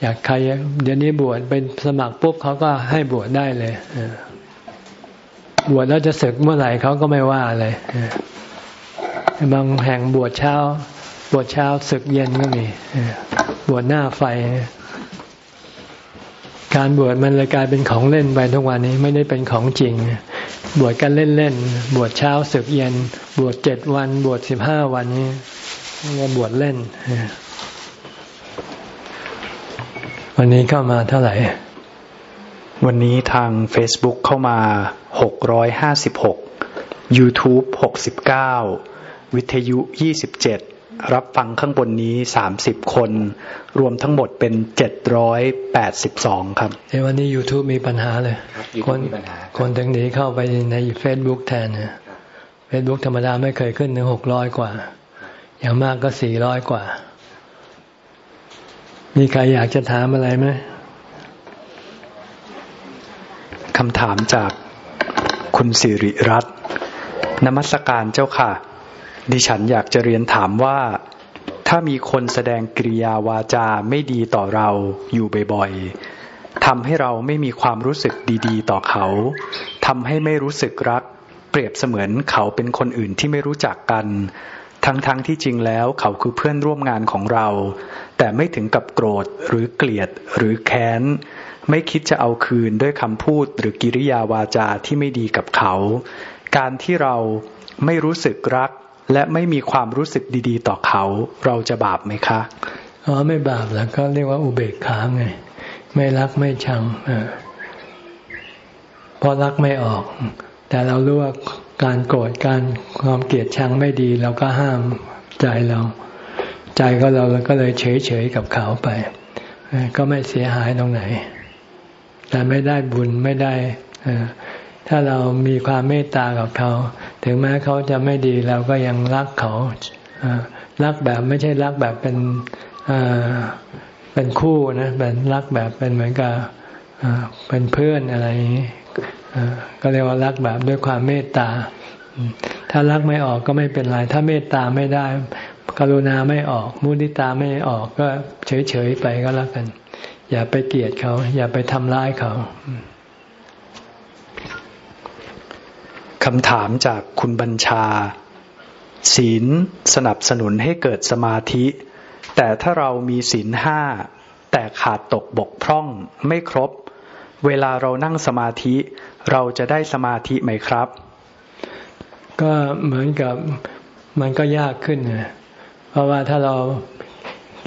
อยากใครเดี๋ยวนี้บวชเป็นสมัครปุ๊บเขาก็ให้บวชได้เลยบวชแล้วจะศึกเมื่อไหร่เขาก็ไม่ว่าเลยบางแห่งบวชเช้า บวชเช้าศึกเย็นก็มีบวชหน้าไฟ การบวชมันเลยกลายเป็นของเล่นไปทุกวันนี้ไม่ได้เป็นของจริง บวชกันเล่นๆบวชเช้าศึกเย็น บวชเจ็ดวัน บวชสิบห้าวันนี้ มาบวชเล่น วันนี้เข้ามาเท่าไหร่ วันนี้ทาง Facebook เข้ามา 656 YouTube 69 วิทยุ 27 รับฟังข้างบนนี้ 30 คน รวมทั้งหมดเป็น 782 ครับเอวันนี้ YouTube มีปัญหาเลยคนคนถึงหนีเข้าไปใน Facebook แทนนะเฟซบุ๊กธรรมดาไม่เคยขึ้นถึงหกร้อยกว่า อย่างมากก็สี่ร้อยกว่า มีใครอยากจะถามอะไรไหมคำถามจากคุณสิริรัตน์นมัสการเจ้าค่ะ ดิฉันอยากจะเรียนถามว่า ถ้ามีคนแสดงกริยาวาจาไม่ดีต่อเราอยู่บ่อยๆทำให้เราไม่มีความรู้สึกดีๆ ต่อเขาทำให้ไม่รู้สึกรัก เปรียบเสมือนเขาเป็นคนอื่นที่ไม่รู้จักกัน ทั้งๆทที่จริงแล้วเขาคือเพื่อนร่วมงานของเรา แต่ไม่ถึงกับโกรธหรือเกลียดหรือแค้น ไม่คิดจะเอาคืนด้วยคำพูดหรือกิริยาวาจาที่ไม่ดีกับเขา การที่เราไม่รู้สึกรัก และไม่มีความรู้สึกดีๆ ต่อเขา เราจะบาปไหมคะอ๋อไม่บาปแล้วก็เรียกว่าอุเบกขาไง ไม่รักไม่ชังเพราะรักไม่ออก แต่เรารู้ว่า การโกรธการความเกลียดชังไม่ดีเราก็ห้ามใจเรา ใจก็เราก็เลยเฉยเฉยกับเขาไป ก็ไม่เสียหายตรงไหน แต่ไม่ได้บุญไม่ได้ถ้าเรามีความเมตตากับเขา ถึงแม้เขาจะไม่ดีเราก็ยังรักเขารักแบบไม่ใช่รักแบบเป็นเป็นคู่นะเป็นรักแบบเป็นเหมือนกับเป็นเพื่อนอะไรอย่างนี้ ก็เรียกว่ารักแบบด้วยความเมตตา ถ้ารักไม่ออกก็ไม่เป็นไร ถ้าเมตตาไม่ได้ กรุณาไม่ออก มุทิตาไม่ออกก็เฉยๆไปก็แล้วกัน อย่าไปเกลียดเขา อย่าไปทำร้ายเขาคำถามจากคุณบัญชา ศีลสนับสนุนให้เกิดสมาธิ แต่ถ้าเรามีศีลห้าแต่ขาดตกบกพร่องไม่ครบ เวลาเรานั่งสมาธิ เราจะได้สมาธิไหมครับ ก็เหมือนกับมันก็ยากขึ้นนะเพราะว่าถ้าเรา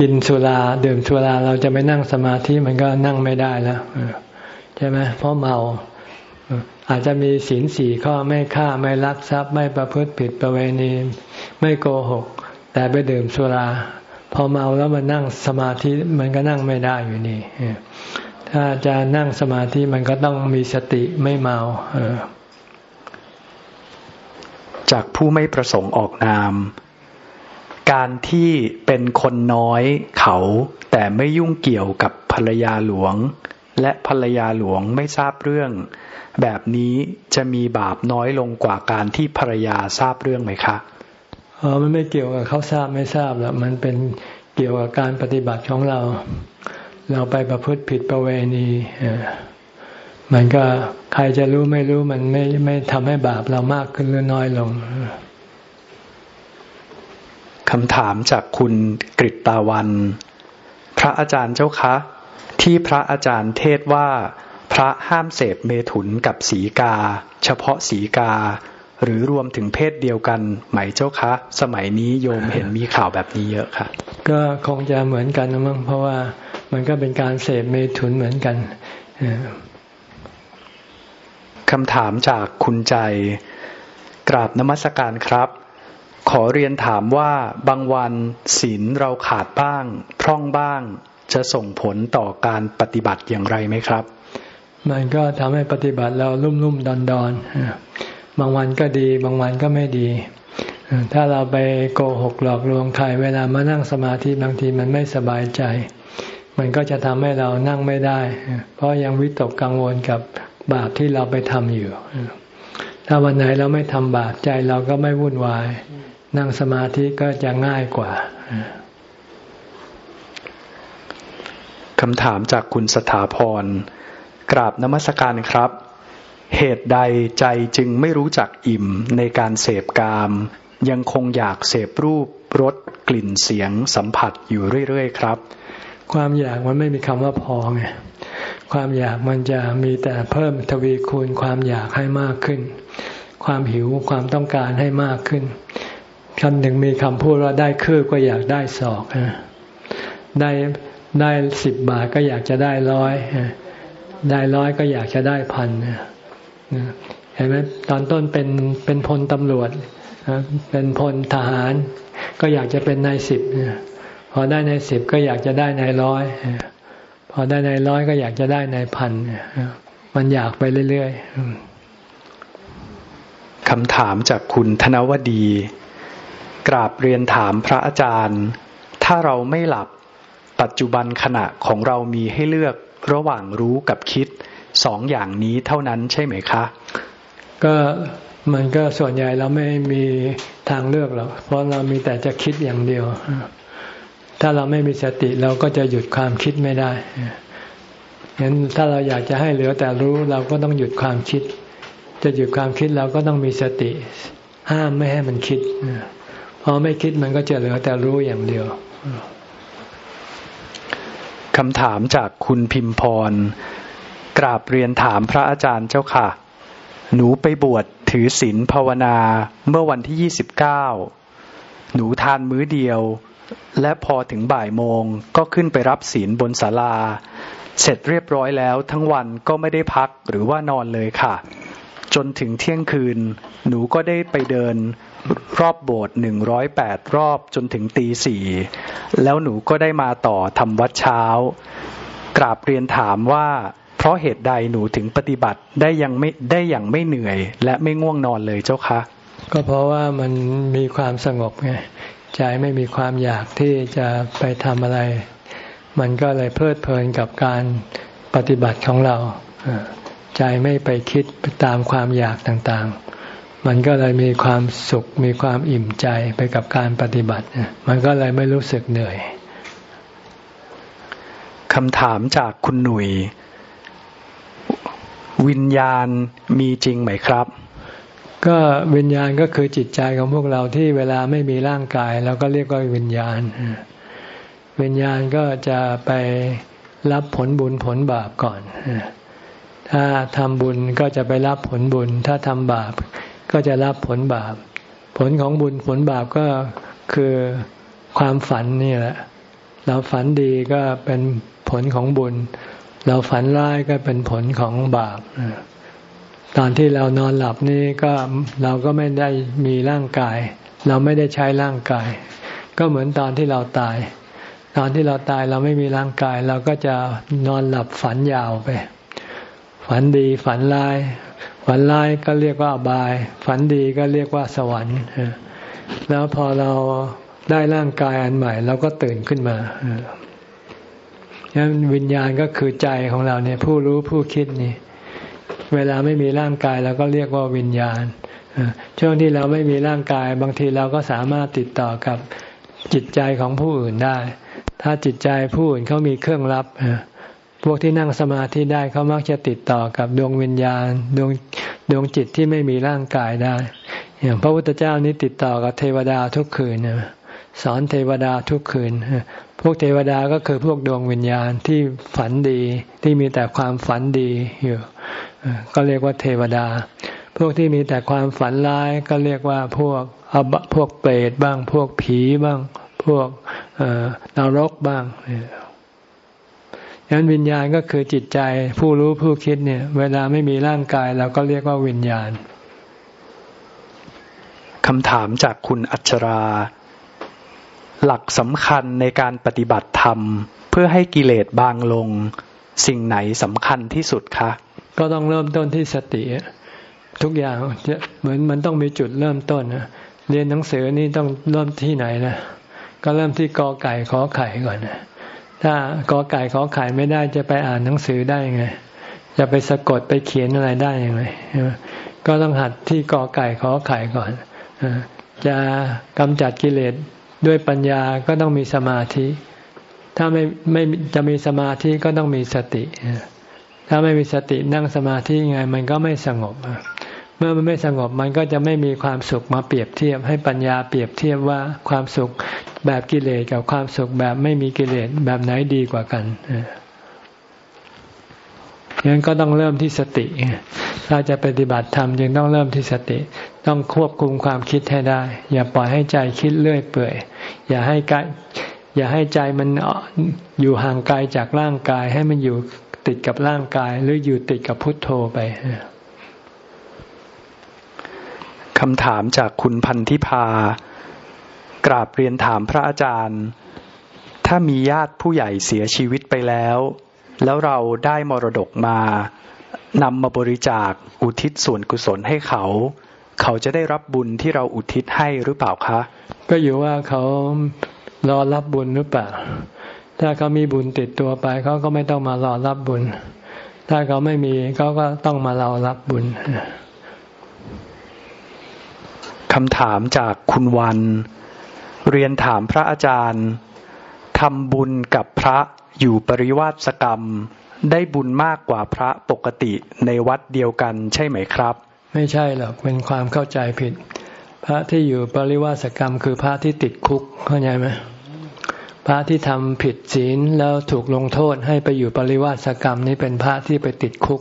กินสุราดื่มสุราเราจะไปนั่งสมาธิมันก็นั่งไม่ได้แล้วใช่ไหมเพราะเมาอาจจะมีศีลสี่ข้อไม่ฆ่าไม่ลักทรัพย์ ไม่ประพฤติผิดประเวณี ไม่โกหก แต่ไปดื่มสุรา พอเมาแล้วมันนั่งสมาธิมันก็นั่งไม่ได้อยู่นี่ ถ้าจะนั่งสมาธิมันก็ต้องมีสติไม่เมาจากผู้ไม่ประสงค์ออกนาม การที่เป็นคนน้อยเขาแต่ไม่ยุ่งเกี่ยวกับภรรยาหลวง และภรรยาหลวงไม่ทราบเรื่อง แบบนี้จะมีบาปน้อยลงกว่าการที่ภรรยาทราบเรื่องไหมคะอ๋อมันไม่เกี่ยวกับเขาทราบไม่ทราบแล้วมันเป็นเกี่ยวกับการปฏิบัติของเรา เราไปประพฤติผิดประเวณีมันก็ใครจะรู้ไม่รู้มันไม่ไม่ทำให้บาปเรามากขึ้นหรือน้อยลงคำถามจากคุณกริตาวัน พระอาจารย์เจ้าคะ ที่พระอาจารย์เทศว่า พระห้ามเสพเมถุนกับสีกา เฉพาะสีกา หรือรวมถึงเพศเดียวกันไหมเจ้าคะ สมัยนี้โยมเห็นมีข่าวแบบนี้เยอะค่ะ ก็คงจะเหมือนกันมั้งเพราะว่า มันก็เป็นการเสพเมถุนเหมือนกันคำถามจากคุณใจ กราบนมัสการครับ ขอเรียนถามว่าบางวันศีลเราขาดบ้าง พร่องบ้าง จะส่งผลต่อการปฏิบัติอย่างไรไหมครับ มันก็ทำให้ปฏิบัติเราลุ่มลุ่มดอนดอนบางวันก็ดี บางวันก็ไม่ดี ถ้าเราไปโกหกหลอกลวงใครเวลามานั่งสมาธิบางทีมันไม่สบายใจ มันก็จะทำให้เรานั่งไม่ได้ เพราะยังวิตกกังวลกับบาปที่เราไปทำอยู่ ถ้าวันไหนเราไม่ทำบาปใจเราก็ไม่วุ่นวาย นั่งสมาธิก็จะง่ายกว่าคำถามจากคุณสถาพร กราบนมัสการครับ เหตุใดใจจึงไม่รู้จักอิ่มในการเสพกาม ยังคงอยากเสพรูปรสกลิ่นเสียงสัมผัสอยู่เรื่อย ๆ ครับ ความอยากมันไม่มีคำว่าพอไงความอยากมันจะมีแต่เพิ่มทวีคูณความอยากให้มากขึ้น ความหิวความต้องการให้มากขึ้นคำหนึ่งมีคำพูดว่าได้คือก็อยากได้ศอกได้ได้สิบบาทก็อยากจะได้ร้อยได้ร้อยก็อยากจะได้พันเห็นไหมตอนต้นเป็นเป็นพลตำรวจเป็นพลทหาร ก็อยากจะเป็นนายสิบพ อได้นายสิบก็อยากจะได้นายร้อยพอได้นายร้อยก็อยากจะได้นายพันมันอยากไปเรื่อยๆคำถามจากคุณธนวดี กราบเรียนถามพระอาจารย์ ถ้าเราไม่หลับปัจจุบันขณะของเรามีให้เลือกระหว่างรู้กับคิดสองอย่างนี้เท่านั้นใช่ไหมคะ ก็มันก็ส่วนใหญ่เราไม่มีทางเลือกหรอกเพราะเรามีแต่จะคิดอย่างเดียว ถ้าเราไม่มีสติเราก็จะหยุดความคิดไม่ได้งั้นถ้าเราอยากจะให้เหลือแต่รู้เราก็ต้องหยุดความคิด จะหยุดความคิดเราก็ต้องมีสติ ห้ามไม่ให้มันคิดพอไม่คิดมันก็จะเหลือแต่รู้อย่างเดียวคำถามจากคุณพิมพร กราบเรียนถามพระอาจารย์เจ้าค่ะ หนูไปบวชถือศีลภาวนาเมื่อวันที่ยี่สิบเก้าหนูทานมื้อเดียว และพอถึงบ่ายโมงก็ขึ้นไปรับศีลบนศาลา เสร็จเรียบร้อยแล้วทั้งวันก็ไม่ได้พักหรือว่านอนเลยค่ะ จนถึงเที่ยงคืน หนูก็ได้ไปเดินรอบโบสถ์หนึ่งร้อยแปดรอบจนถึงตีสี่แล้วหนูก็ได้มาต่อทำวัดเช้า กราบเรียนถามว่า เพราะเหตุใดหนูถึงปฏิบัติได้ยังไม่ได้อย่างไม่เหนื่อย และไม่ง่วงนอนเลยเจ้าคะก็เพราะว่ามันมีความสงบไง ใจไม่มีความอยากที่จะไปทำอะไร มันก็เลยเพลิดเพลินกับการปฏิบัติของเรา ใจไม่ไปคิดตามความอยากต่างๆ มันก็เลยมีความสุขมีความอิ่มใจไปกับการปฏิบัติ มันก็เลยไม่รู้สึกเหนื่อยคำถามจากคุณหนุ่ย วิญญาณมีจริงไหมครับ ก็วิญญาณก็คือจิตใจของพวกเราที่เวลาไม่มีร่างกายเราก็เรียกว่าวิญญาณ วิญญาณก็จะไปรับผลบุญผลบาปก่อน ถ้าทำบุญก็จะไปรับผลบุญ ถ้าทำบาปก็จะรับผลบาป ผลของบุญผลบาปก็คือความฝันนี่แหละ เราฝันดีก็เป็นผลของบุญ เราฝันร้ายก็เป็นผลของบาป ตอนที่เรานอนหลับนี่ก็เราก็ไม่ได้มีร่างกาย เราไม่ได้ใช้ร่างกาย ก็เหมือนตอนที่เราตาย ตอนที่เราตายเราไม่มีร่างกาย เราก็จะนอนหลับฝันยาวไป ฝันดีฝันร้าย ฝันร้ายก็เรียกว่าอบาย ฝันดีก็เรียกว่าสวรรค์แล้วพอเราได้ร่างกายอันใหม่เราก็ตื่นขึ้นมานั้นวิญญาณก็คือใจของเราเนี่ยผู้รู้ผู้คิดนี่ เวลาไม่มีร่างกายเราก็เรียกว่าวิญญาณช่วงที่เราไม่มีร่างกาย บางทีเราก็สามารถติดต่อกับจิตใจของผู้อื่นได้ ถ้าจิตใจผู้อื่นเขามีเครื่องรับพวกที่นั่งสมาธิได้เขามักจะติดต่อกับดวงวิญญาณดวงดวงจิตที่ไม่มีร่างกายได้ อย่างพระพุทธเจ้านี้ติดต่อกับเทวดาทุกคืนสอนเทวดาทุกคืน พวกเทวดาก็คือพวกดวงวิญญาณที่ฝันดีที่มีแต่ความฝันดีอยู่ ก็เรียกว่าเทวดา พวกที่มีแต่ความฝันร้ายก็เรียกว่าพวกอบพวกเปรตบ้าง พวกผีบ้าง พวกนรกบ้างฉะนั้นวิญญาณก็คือจิตใจผู้รู้ผู้คิดเนี่ย เวลาไม่มีร่างกายเราก็เรียกว่าวิญญาณคำถามจากคุณอัชรา หลักสำคัญในการปฏิบัติธรรม เพื่อให้กิเลสบางลง สิ่งไหนสำคัญที่สุดคะ ก็ต้องเริ่มต้นที่สติทุกอย่างเหมือนมันต้องมีจุดเริ่มต้นนะเรียนหนังสือนี่ต้องเริ่มที่ไหนนะก็เริ่มที่กอไก่ขอไข่ก่อนนะถ้ากอไก่ขอไข่ไม่ได้จะไปอ่านหนังสือได้ไง จะไปสะกดไปเขียนอะไรได้ยังไงก็ต้องหัดที่กอไก่ขอไข่ก่อนจะกำจัดกิเลสด้วยปัญญาก็ต้องมีสมาธิ ถ้าไม่ไม่จะมีสมาธิก็ต้องมีสติ ถ้าไม่มีสตินั่งสมาธิไง มันก็ไม่สงบ เมื่อมันไม่สงบมันก็จะไม่มีความสุขมาเปรียบเทียบ ให้ปัญญาเปรียบเทียบว่าความสุขแบบกิเลสกับความสุขแบบไม่มีกิเลสแบบไหนดีกว่ากันยังนั้นก็ต้องเริ่มที่สติ ถ้าจะปฏิบัติธรรมจึงต้องเริ่มที่สติ ต้องควบคุมความคิดให้ได้ อย่าปล่อยให้ใจคิดเรื่อยเปื่อย อย่าให้กายอย่าให้ใจมันอยู่ห่างไกลจากร่างกายให้มันอยู่ ติดกับร่างกาย หรืออยู่ติดกับพุทโธไปคำถามจากคุณพันธิพากราบเรียนถามพระอาจารย์ ถ้ามีญาติผู้ใหญ่เสียชีวิตไปแล้ว แล้วเราได้มรดกมานำมาบริจาคอุทิศส่วนกุศลให้เขา เขาจะได้รับบุญที่เราอุทิศให้หรือเปล่าคะ ก็อยู่ว่าเขารอรับบุญหรือเปล่า ถ้าเขามีบุญติดตัวไป เขาก็ไม่ต้องมารอรับบุญ ถ้าเขาไม่มีเขาก็ต้องมารอรับบุญคำถามจากคุณวัน เรียนถามพระอาจารย์ทำบุญกับพระอยู่ปริวาสกรรม ได้บุญมากกว่าพระปกติในวัดเดียวกันใช่ไหมครับ ไม่ใช่หรอกเป็นความเข้าใจผิด พระที่อยู่ปริวาสกรรมคือพระที่ติดคุกเข้าใจไหม พระที่ทำผิดศีลแล้วถูกลงโทษให้ไปอยู่ปริวาสกรรมนี้เป็นพระที่ไปติดคุก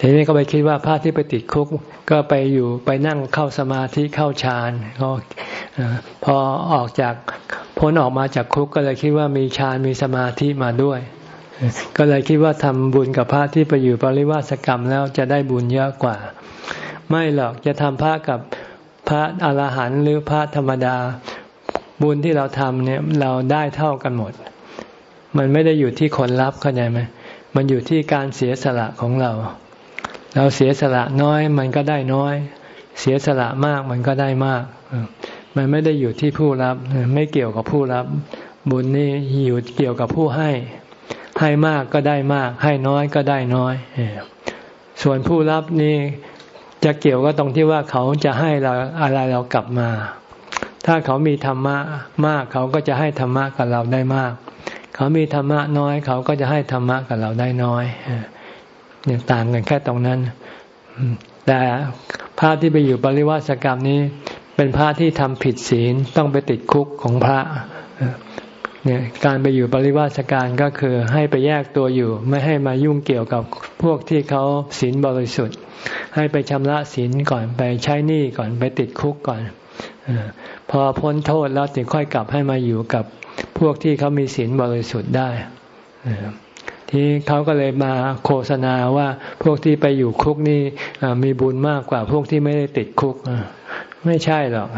ทีนี้ก็ไปคิดว่าพระที่ไปติดคุก ก็ไปอยู่ไปนั่งเข้าสมาธิเข้าฌานก็พอออกจากพ้นออกมาจากคุกก็เลยคิดว่ามีฌานมีสมาธิมาด้วย ก็เลยคิดว่าทำบุญกับพระที่ไปอยู่ปริวาสกรรมแล้วจะได้บุญเยอะกว่า ไม่หรอกจะทำพระกับพระอรหันต์หรือพระธรรมดา บุญที่เราทำเนี่ยเราได้เท่ากันหมด มันไม่ได้อยู่ที่คนรับเข้าใจไหมมันอยู่ที่การเสียสละของเรา เราเสียสละน้อย มันก็ได้น้อย เสียสละมากมันก็ได้มาก มันไม่ได้อยู่ที่ผู้รับ ไม่เกี่ยวกับผู้รับ บุญนี่อยู่เกี่ยวกับผู้ให้ ให้มากก็ได้มาก ให้น้อยก็ได้น้อย ส่วนผู้รับนี่จะเกี่ยวก็ตรงที่ว่าเขาจะให้เราอะไรเรากลับมา ถ้าเขามีธรรมะมากเขาก็จะให้ธรรมะกับเราได้มาก เขามีธรรมะน้อยเขาก็จะให้ธรรมะกับเราได้น้อยเนี่ยต่างกันแค่ตรงนั้น แต่พระที่ไปอยู่ปริวาสกรรมนี้ เป็นพระที่ทำผิดศีลต้องไปติดคุกของพระเนี่ยการไปอยู่ปริวาสการก็คือให้ไปแยกตัวอยู่ ไม่ให้มายุ่งเกี่ยวกับพวกที่เขาศีลบริสุทธิ์ ให้ไปชำระศีลก่อนไปใช้หนี้ก่อนไปติดคุกก่อน พอพ้นโทษแล้วถึงค่อยกลับให้มาอยู่กับพวกที่เขามีศีลบริสุทธิ์ได้ที่เขาก็เลยมาโฆษณาว่าพวกที่ไปอยู่คุกนี่มีบุญมากกว่าพวกที่ไม่ได้ติดคุกไม่ใช่หรอก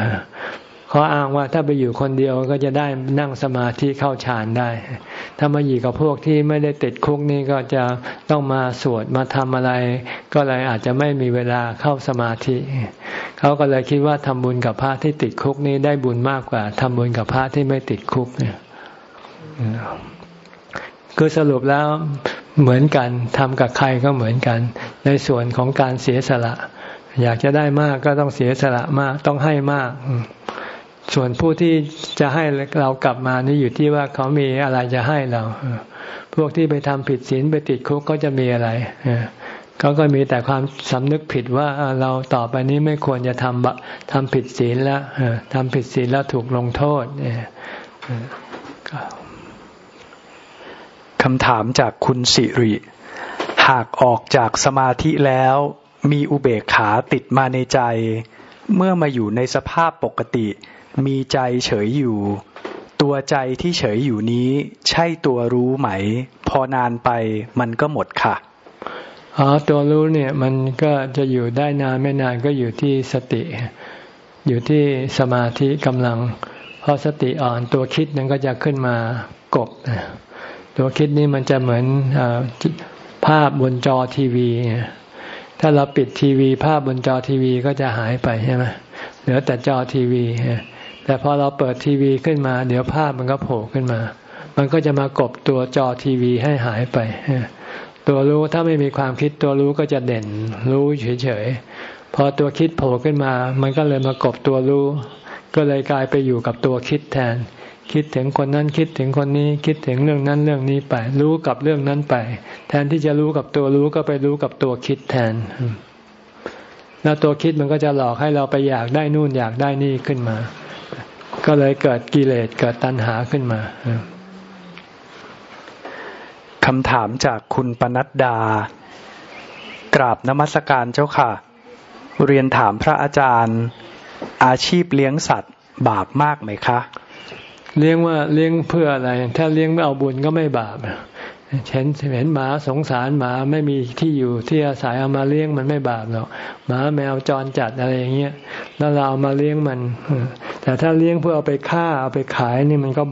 ขาอ้างว่าถ้าไปอยู่คนเดียวก็จะได้นั่งสมาธิเข้าฌานได้ ถ้ามาอยู่กับพวกที่ไม่ได้ติดคุกนี่ก็จะต้องมาสวดมาทำอะไร ก็เลยอาจจะไม่มีเวลาเข้าสมาธิ เขาก็เลยคิดว่าทำบุญกับพระที่ติดคุกนี่ได้บุญมากกว่าทำบุญกับพระที่ไม่ติดคุกเนี่ยคือสรุปแล้วเหมือนกันทำกับใครก็เหมือนกัน ในส่วนของการเสียสละ อยากจะได้มากก็ต้องเสียสละมากต้องให้มาก ส่วนผู้ที่จะให้เรากลับมานี่อยู่ที่ว่าเขามีอะไรจะให้เรา พวกที่ไปทำผิดศีลไปติดคุกก็จะมีอะไรเขาก็มีแต่ความสำนึกผิดว่าเราต่อไปนี้ไม่ควรจะทำทำผิดศีลแล้วทำผิดศีลแล้วถูกลงโทษคำถามจากคุณสิริ หากออกจากสมาธิแล้วมีอุเบกขาติดมาในใจ เมื่อมาอยู่ในสภาพปกติ มีใจเฉยอยู่ ตัวใจที่เฉยอยู่นี้ ใช่ตัวรู้ไหม พอนานไปมันก็หมดค่ะอ๋อตัวรู้เนี่ยมันก็จะอยู่ได้นานไม่นานก็อยู่ที่สติ อยู่ที่สมาธิกำลังพอสติอ่อนตัวคิดนั้นก็จะขึ้นมากบ ตัวคิดนี้มันจะเหมือนอภาพบนจอทีวี ถ้าเราปิดทีวี ภาพบนจอทีวีก็จะหายไปใช่ไหมเหลือแต่จอทีวี แต่พอเราเปิดทีวีขึ้นมา เดี๋ยวภาพมันก็โผล่ขึ้นมา มันก็จะมากบตัวจอทีวีให้หายไป ตัวรู้ถ้าไม่มีความคิดตัวรู้ก็จะเด่น รู้เฉยๆ พอตัวคิดโผล่ขึ้นมา มันก็เลยมากบตัวรู้ ก็เลยกลายไปอยู่กับตัวคิดแทน คิดถึงคนนั้นคิดถึงคนนี้คิดถึงเรื่องนั้นเรื่องนี้ไป รู้กับเรื่องนั้นไป แทนที่จะรู้กับตัวรู้ก็ไปรู้กับตัวคิดแทนแล้วตัวคิดมันก็จะหลอกให้เราไปอยากได้นู่นอยากได้นี่ขึ้นมา ก็เลยเกิดกิเลสเกิดตัณหาขึ้นมาคำถามจากคุณปนัดดา กราบนมัสการเจ้าค่ะ เรียนถามพระอาจารย์ อาชีพเลี้ยงสัตว์บาปมากไหมคะ เลี้ยงว่าเลี้ยงเพื่ออะไร ถ้าเลี้ยงไม่เอาบุญก็ไม่บาป เห็นเห็นหมาสงสารหมาไม่มีที่อยู่ที่อาศัยเอามาเลี้ยงมันไม่บาปหรอกหมาแมวจรจัดอะไรอย่างเงี้ยแล้วเราเอามาเลี้ยงมัน แต่ถ้าเลี้ยงเพื่อเอาไปฆ่าเอาไปขายนี่มันก็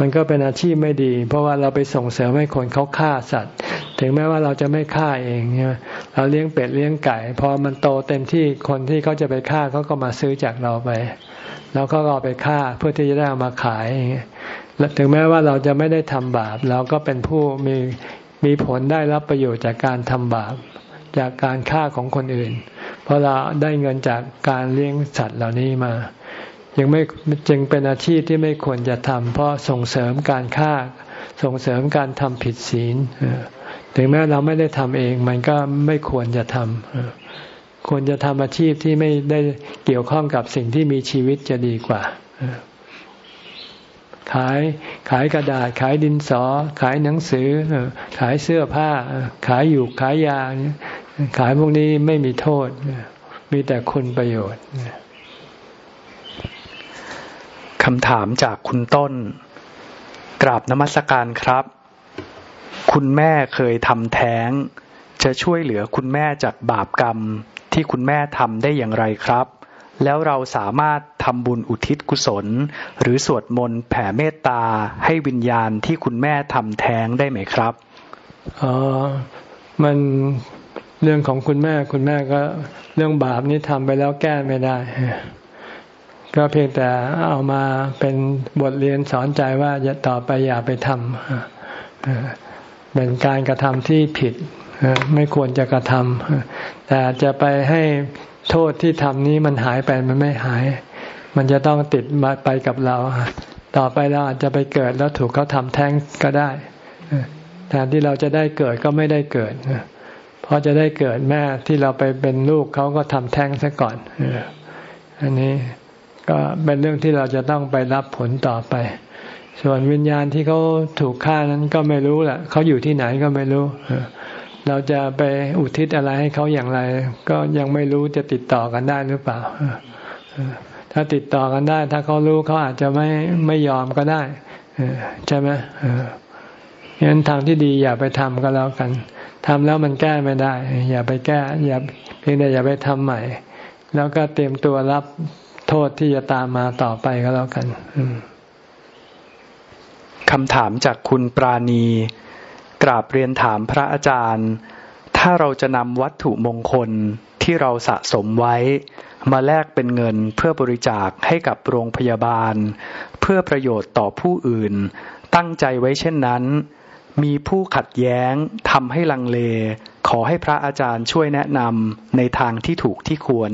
มันก็เป็นอาชีพไม่ดี เพราะว่าเราไปส่งเสริมให้คนเขาฆ่าสัตว์ ถึงแม้ว่าเราจะไม่ฆ่าเองเนี่ยเราเลี้ยงเป็ดเลี้ยงไก่ พอมันโตเต็มที่คนที่เขาจะไปฆ่าเขาก็มาซื้อจากเราไป แล้วเขาก็เอาไปฆ่าเพื่อที่จะได้เอามาขายอย่างเงี้ย ถึงแม้ว่าเราจะไม่ได้ทำบาป เราก็เป็นผู้มีมีผลได้รับประโยชน์จากการทำบาป จากการฆ่าของคนอื่น เพราะเราได้เงินจากการเลี้ยงสัตว์เหล่านี้มายังไม่จึงเป็นอาชีพที่ไม่ควรจะทำเพราะส่งเสริมการฆ่าส่งเสริมการทำผิดศีลถึงแม้เราไม่ได้ทำเองมันก็ไม่ควรจะทำควรจะทำอาชีพที่ไม่ได้เกี่ยวข้องกับสิ่งที่มีชีวิตจะดีกว่า ขายขายกระดาษ ขายดินสอ ขายหนังสือ ขายเสื้อผ้า ขายอยู่ขายยา ขายพวกนี้ไม่มีโทษ มีแต่คุณประโยชน์คำถามจากคุณต้น กราบนมัสการครับ คุณแม่เคยทำแท้ง จะช่วยเหลือคุณแม่จากบาปกรรมที่คุณแม่ทำได้อย่างไรครับ แล้วเราสามารถทำบุญอุทิศกุศล หรือสวดมนต์แผ่เมตตาให้วิญญาณที่คุณแม่ทำแท้งได้ไหมครับอ๋อมันเรื่องของคุณแม่คุณแม่ก็เรื่องบาปนี้ทำไปแล้วแก้ไม่ได้ ก็เพียงแต่เอามาเป็นบทเรียนสอนใจว่าอย่าต่อไปอย่าไปทำเป็นการกระทำที่ผิดไม่ควรจะกระทำแต่จะไปให้ โทษที่ทำนี้มันหายไปมันไม่หาย มันจะต้องติดมาไปกับเรา ต่อไปเราอาจจะไปเกิดแล้วถูกเขาทำแท้งก็ได้แทนที่เราจะได้เกิดก็ไม่ได้เกิดเพราะจะได้เกิดแม่ที่เราไปเป็นลูกเขาก็ทำแท้งซะก่อนอันนี้ก็เป็นเรื่องที่เราจะต้องไปรับผลต่อไป ส่วนวิญญาณที่เขาถูกฆ่านั้นก็ไม่รู้แหละเขาอยู่ที่ไหนก็ไม่รู้ เราจะไปอุทิศอะไรให้เขาอย่างไร ก็ยังไม่รู้จะติดต่อกันได้หรือเปล่า ถ้าติดต่อกันได้ ถ้าเขารู้เขาอาจจะไม่ไม่ยอมก็ได้ใช่ไหมฉะนั้นทางที่ดีอย่าไปทำก็แล้วกันทำแล้วมันแก้ไม่ได้ อย่าไปแก้ อย่าเพียงแต่อย่าไปทำใหม่ แล้วก็เตรียมตัวรับโทษที่จะตามมาต่อไปก็แล้วกันคำถามจากคุณปราณี กราบเรียนถามพระอาจารย์ ถ้าเราจะนำวัตถุมงคลที่เราสะสมไว้ มาแลกเป็นเงินเพื่อบริจาคให้กับโรงพยาบาล เพื่อประโยชน์ต่อผู้อื่น ตั้งใจไว้เช่นนั้น มีผู้ขัดแย้งทำให้ลังเล ขอให้พระอาจารย์ช่วยแนะนำในทางที่ถูกที่ควร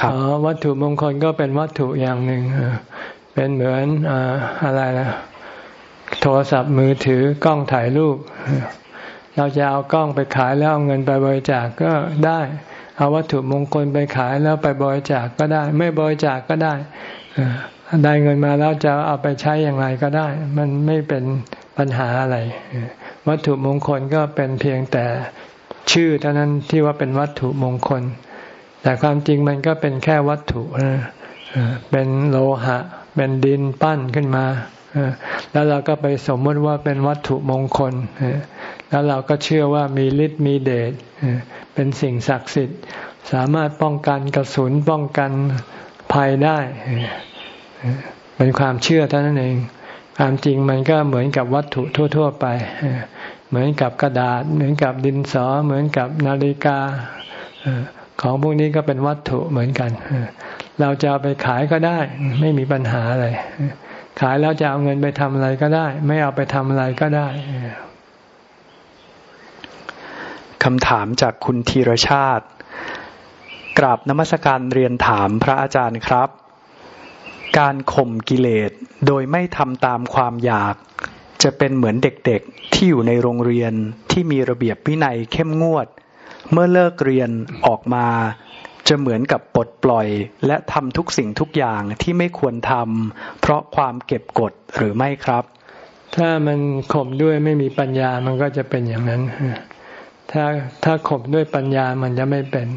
ครับวัตถุมงคลก็เป็นวัตถุอย่างหนึ่งเป็นเหมือนอะไรนะ โทรศัพท์มือถือกล้องถ่ายรูป เราจะเอากล้องไปขายแล้วเอาเงินไปบริจาคก็ได้ เอาวัตถุมงคลไปขายแล้วไปบริจาคก็ได้ ไม่บริจาคก็ได้ได้เงินมาแล้วจะเอาไปใช้อย่างไรก็ได้ มันไม่เป็นปัญหาอะไร วัตถุมงคลก็เป็นเพียงแต่ชื่อเท่านั้นที่ว่าเป็นวัตถุมงคล แต่ความจริงมันก็เป็นแค่วัตถุเป็นโลหะ เป็นดินปั้นขึ้นมา แล้วเราก็ไปสมมติว่าเป็นวัตถุมงคล แล้วเราก็เชื่อว่ามีฤทธิ์มีเดชเป็นสิ่งศักดิ์สิทธิ์ สามารถป้องกันกระสุนป้องกันภัยได้ เป็นความเชื่อเท่านั้นเอง ความจริงมันก็เหมือนกับวัตถุทั่ว ๆ ไป เหมือนกับกระดาษ เหมือนกับดินสอ เหมือนกับนาฬิกาของพวกนี้ก็เป็นวัตถุเหมือนกัน เราจะเอาไปขายก็ได้ ไม่มีปัญหาอะไร ขายแล้วจะเอาเงินไปทำอะไรก็ได้ ไม่เอาไปทำอะไรก็ได้คำถามจากคุณธีรชาติ กราบนมัสการเรียนถามพระอาจารย์ครับ การข่มกิเลสโดยไม่ทำตามความอยาก จะเป็นเหมือนเด็กๆที่อยู่ในโรงเรียนที่มีระเบียบวินัยเข้มงวด เมื่อเลิกเรียนออกมา จะเหมือนกับปลดปล่อย และทำทุกสิ่งทุกอย่างที่ไม่ควรทำเพราะความเก็บกดหรือไม่ครับ ถ้ามันข่มด้วยไม่มีปัญญามันก็จะเป็นอย่างนั้น ถ้าถ้าข่มด้วยปัญญามันจะไม่เป็น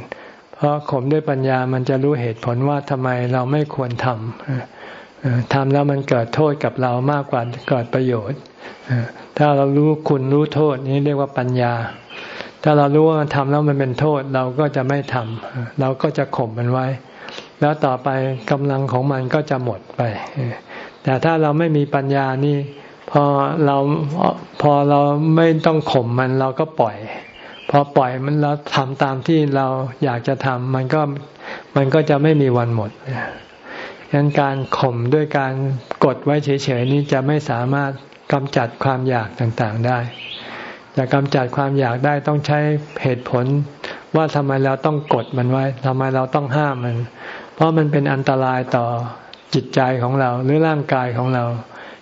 เพราะข่มด้วยปัญญามันจะรู้เหตุผลว่าทำไมเราไม่ควรทำทำแล้วมันเกิดโทษกับเรามากกว่าเกิดประโยชน์ถ้าเรารู้คุณรู้โทษนี้เรียกว่าปัญญา ถ้าเรารู้ว่าทำแล้วมันเป็นโทษเราก็จะไม่ทำเราก็จะข่มมันไว้ แล้วต่อไปกำลังของมันก็จะหมดไป แต่ถ้าเราไม่มีปัญญานี่พอเราพอเราไม่ต้องข่มมันเราก็ปล่อยพอปล่อยมันเราทำตามที่เราอยากจะทำมันก็มันก็จะไม่มีวันหมดฉะนั้นการข่มด้วยการกดไว้เฉยๆนี้จะไม่สามารถกำจัดความอยากต่างๆได้ จะกำจัดความอยากได้ต้องใช้เหตุผล ว่าทำไมเราต้องกดมันไว้ทำไมเราต้องห้ามมัน เพราะมันเป็นอันตรายต่อจิตใจของเราหรือร่างกายของเรา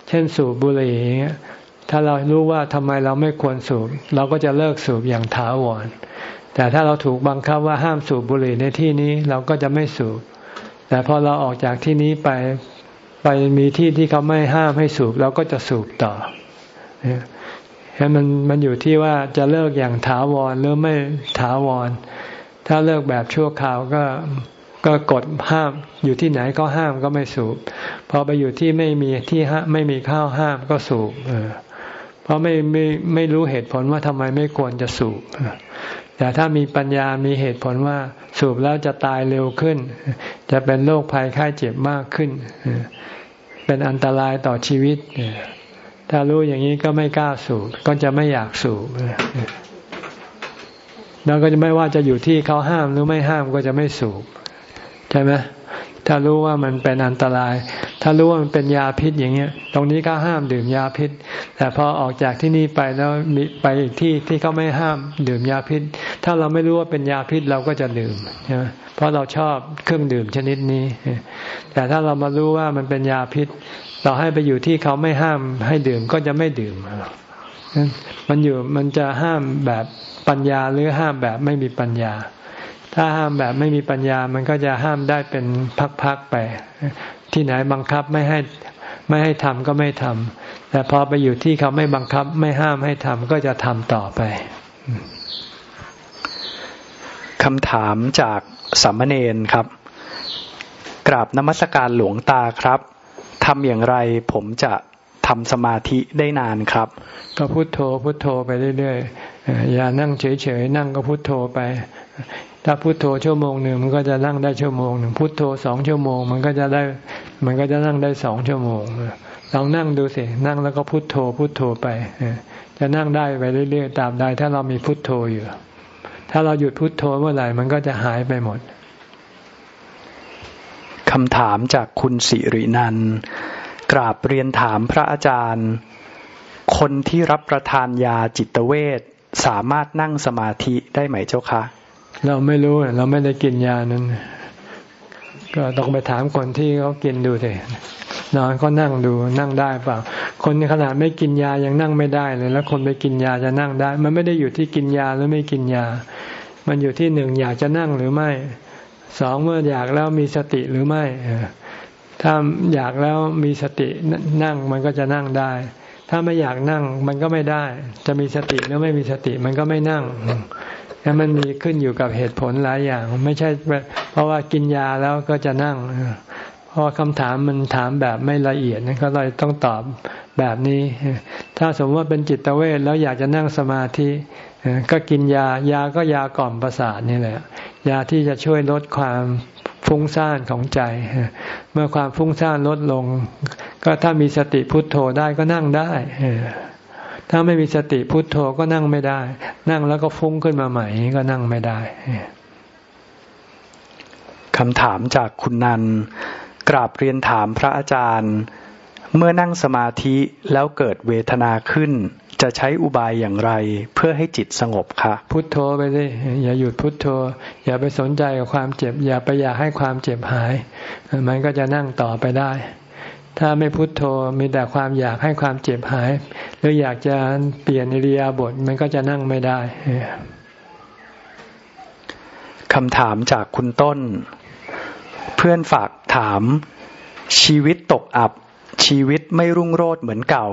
เช่นสูบบุหรี่ถ้าเรารู้ว่าทำไมเราไม่ควรสูบ เราก็จะเลิกสูบอย่างถาวรแต่ถ้าเราถูกบังคับว่าห้ามสูบบุหรี่ในที่นี้เราก็จะไม่สูบ แต่พอเราออกจากที่นี้ไปไปมีที่ที่เขาไม่ห้ามให้สูบ เราก็จะสูบต่อ เห็นมันมันอยู่ที่ว่าจะเลิกอย่างถาวรหรือไม่ถาวร ถ้าเลิกแบบชั่วคราวก็ก็กดห้ามอยู่ที่ไหนก็ห้ามก็ไม่สูบพอไปอยู่ที่ไม่มีที่ไม่มีข้าวห้ามก็สูบเออเพราะไม่ไม่ไม่รู้เหตุผลว่าทำไมไม่ควรจะสูบแต่ถ้ามีปัญญามีเหตุผลว่าสูบแล้วจะตายเร็วขึ้น จะเป็นโรคภัยไข้เจ็บมากขึ้น เป็นอันตรายต่อชีวิต ถ้ารู้อย่างนี้ก็ไม่กล้าสูบก็จะไม่อยากสูบแล้วก็จะไม่ว่าจะอยู่ที่เขาห้ามหรือไม่ห้ามก็จะไม่สูบใช่ไหมถ้ารู้ว่ามันเป็นอันตราย ถ้ารู้ว่ามันเป็นยาพิษอย่างเงี้ย ตรงนี้ก็ห้ามดื่มยาพิษ แต่พอออกจากที่นี่ไปแล้วมีไปอีกที่ที่เขาไม่ห้ามดื่มยาพิษ ถ้าเราไม่รู้ว่าเป็นยาพิษเราก็จะดื่มใช่ไหมเพราะเราชอบเครื่องดื่มชนิดนี้ แต่ถ้าเรามารู้ว่ามันเป็นยาพิษ เราให้ไปอยู่ที่เขาไม่ห้ามให้ดื่มก็จะไม่ดื่มมันอยู่มันจะห้ามแบบปัญญาหรือห้ามแบบไม่มีปัญญา ถ้าห้ามแบบไม่มีปัญญา มันก็จะห้ามได้เป็นพักๆไป ที่ไหนบังคับไม่ให้ไม่ให้ทำก็ไม่ทำแต่พอไปอยู่ที่เขาไม่บังคับไม่ห้ามให้ทำก็จะทำต่อไปคำถามจากสามเณรครับ กราบนมัสการหลวงตาครับ ทำอย่างไรผมจะทำสมาธิได้นานครับ ก็พุโทโธพุโทโธไปเรื่อยๆอย่านั่งเฉยๆนั่งก็พุโทโธไป ถ้าพุโทโธชั่วโมงหนึ่งมันก็จะนั่งได้ชั่วโมงหนึ่งพุโทโธสองชั่วโมง มันก็จะได้ มันก็จะนั่งได้สองชั่วโมงลองนั่งดูสินั่งแล้วก็พุโทโธพุโทโธไปจะนั่งได้ไปเรื่อยๆตามใดถ้าเรามีพุโทโธอยู่ ถ้าเราหยุดพุโทโธเมื่อไหร่มันก็จะหายไปหมด คำถามจากคุณสิรินันกราบเรียนถามพระอาจารย์ คนที่รับประทานยาจิตเวชสามารถนั่งสมาธิได้ไหมเจ้าคะ เราไม่รู้เราไม่ได้กินยานั้น ก็ต้องไปถามคนที่เขากินดูเถอะนอนก็นั่งดูนั่งได้เปล่า คนขนาดไม่กินยายังนั่งไม่ได้เลย แล้วคนไปกินยาจะนั่งได้ มันไม่ได้อยู่ที่กินยาหรือไม่กินยา มันอยู่ที่หนึ่งอยากจะนั่งหรือไม่ สองเมื่ออยากแล้วมีสติหรือไม่ถ้าอยากแล้วมีสตินั่งมันก็จะนั่งได้ ถ้าไม่อยากนั่งมันก็ไม่ได้ จะมีสติหรือไม่มีสติมันก็ไม่นั่งแล้วมันมีขึ้นอยู่กับเหตุผลหลายอย่าง ไม่ใช่ เพราะว่ากินยาแล้วก็จะนั่งเพราะคำถามมันถามแบบไม่ละเอียดนะก็เลยต้องตอบแบบนี้ ถ้าสมมติว่าเป็นจิตเวทแล้วอยากจะนั่งสมาธิ ก็กินยายาก็ยากล่อมประสาทนี่แหละ ยาที่จะช่วยลดความฟุ้งซ่านของใจ เมื่อความฟุ้งซ่านลดลง ก็ถ้ามีสติพุทโธได้ก็นั่งได้ ถ้าไม่มีสติพุทโธก็นั่งไม่ได้ นั่งแล้วก็ฟุ้งขึ้นมาใหม่ก็นั่งไม่ได้คำถามจากคุณนันกราบเรียนถามพระอาจารย์ เมื่อนั่งสมาธิแล้วเกิดเวทนาขึ้น จะใช้อุบายอย่างไร เพื่อให้จิตสงบคะพุทโธไปเลยอย่าหยุดพุทโธ อย่าไปสนใจกับความเจ็บ อย่าไปอยากให้ความเจ็บหาย มันก็จะนั่งต่อไปได้ ถ้าไม่พุโทโธมีแต่ความอยากให้ความเจ็บหาย หรืออยากจะเปลี่ยนอิริยาบถมันก็จะนั่งไม่ได้คำถามจากคุณต้น เพื่อนฝากถาม ชีวิตตกอับชีวิตไม่รุ่งโรจน์เหมือนเก่า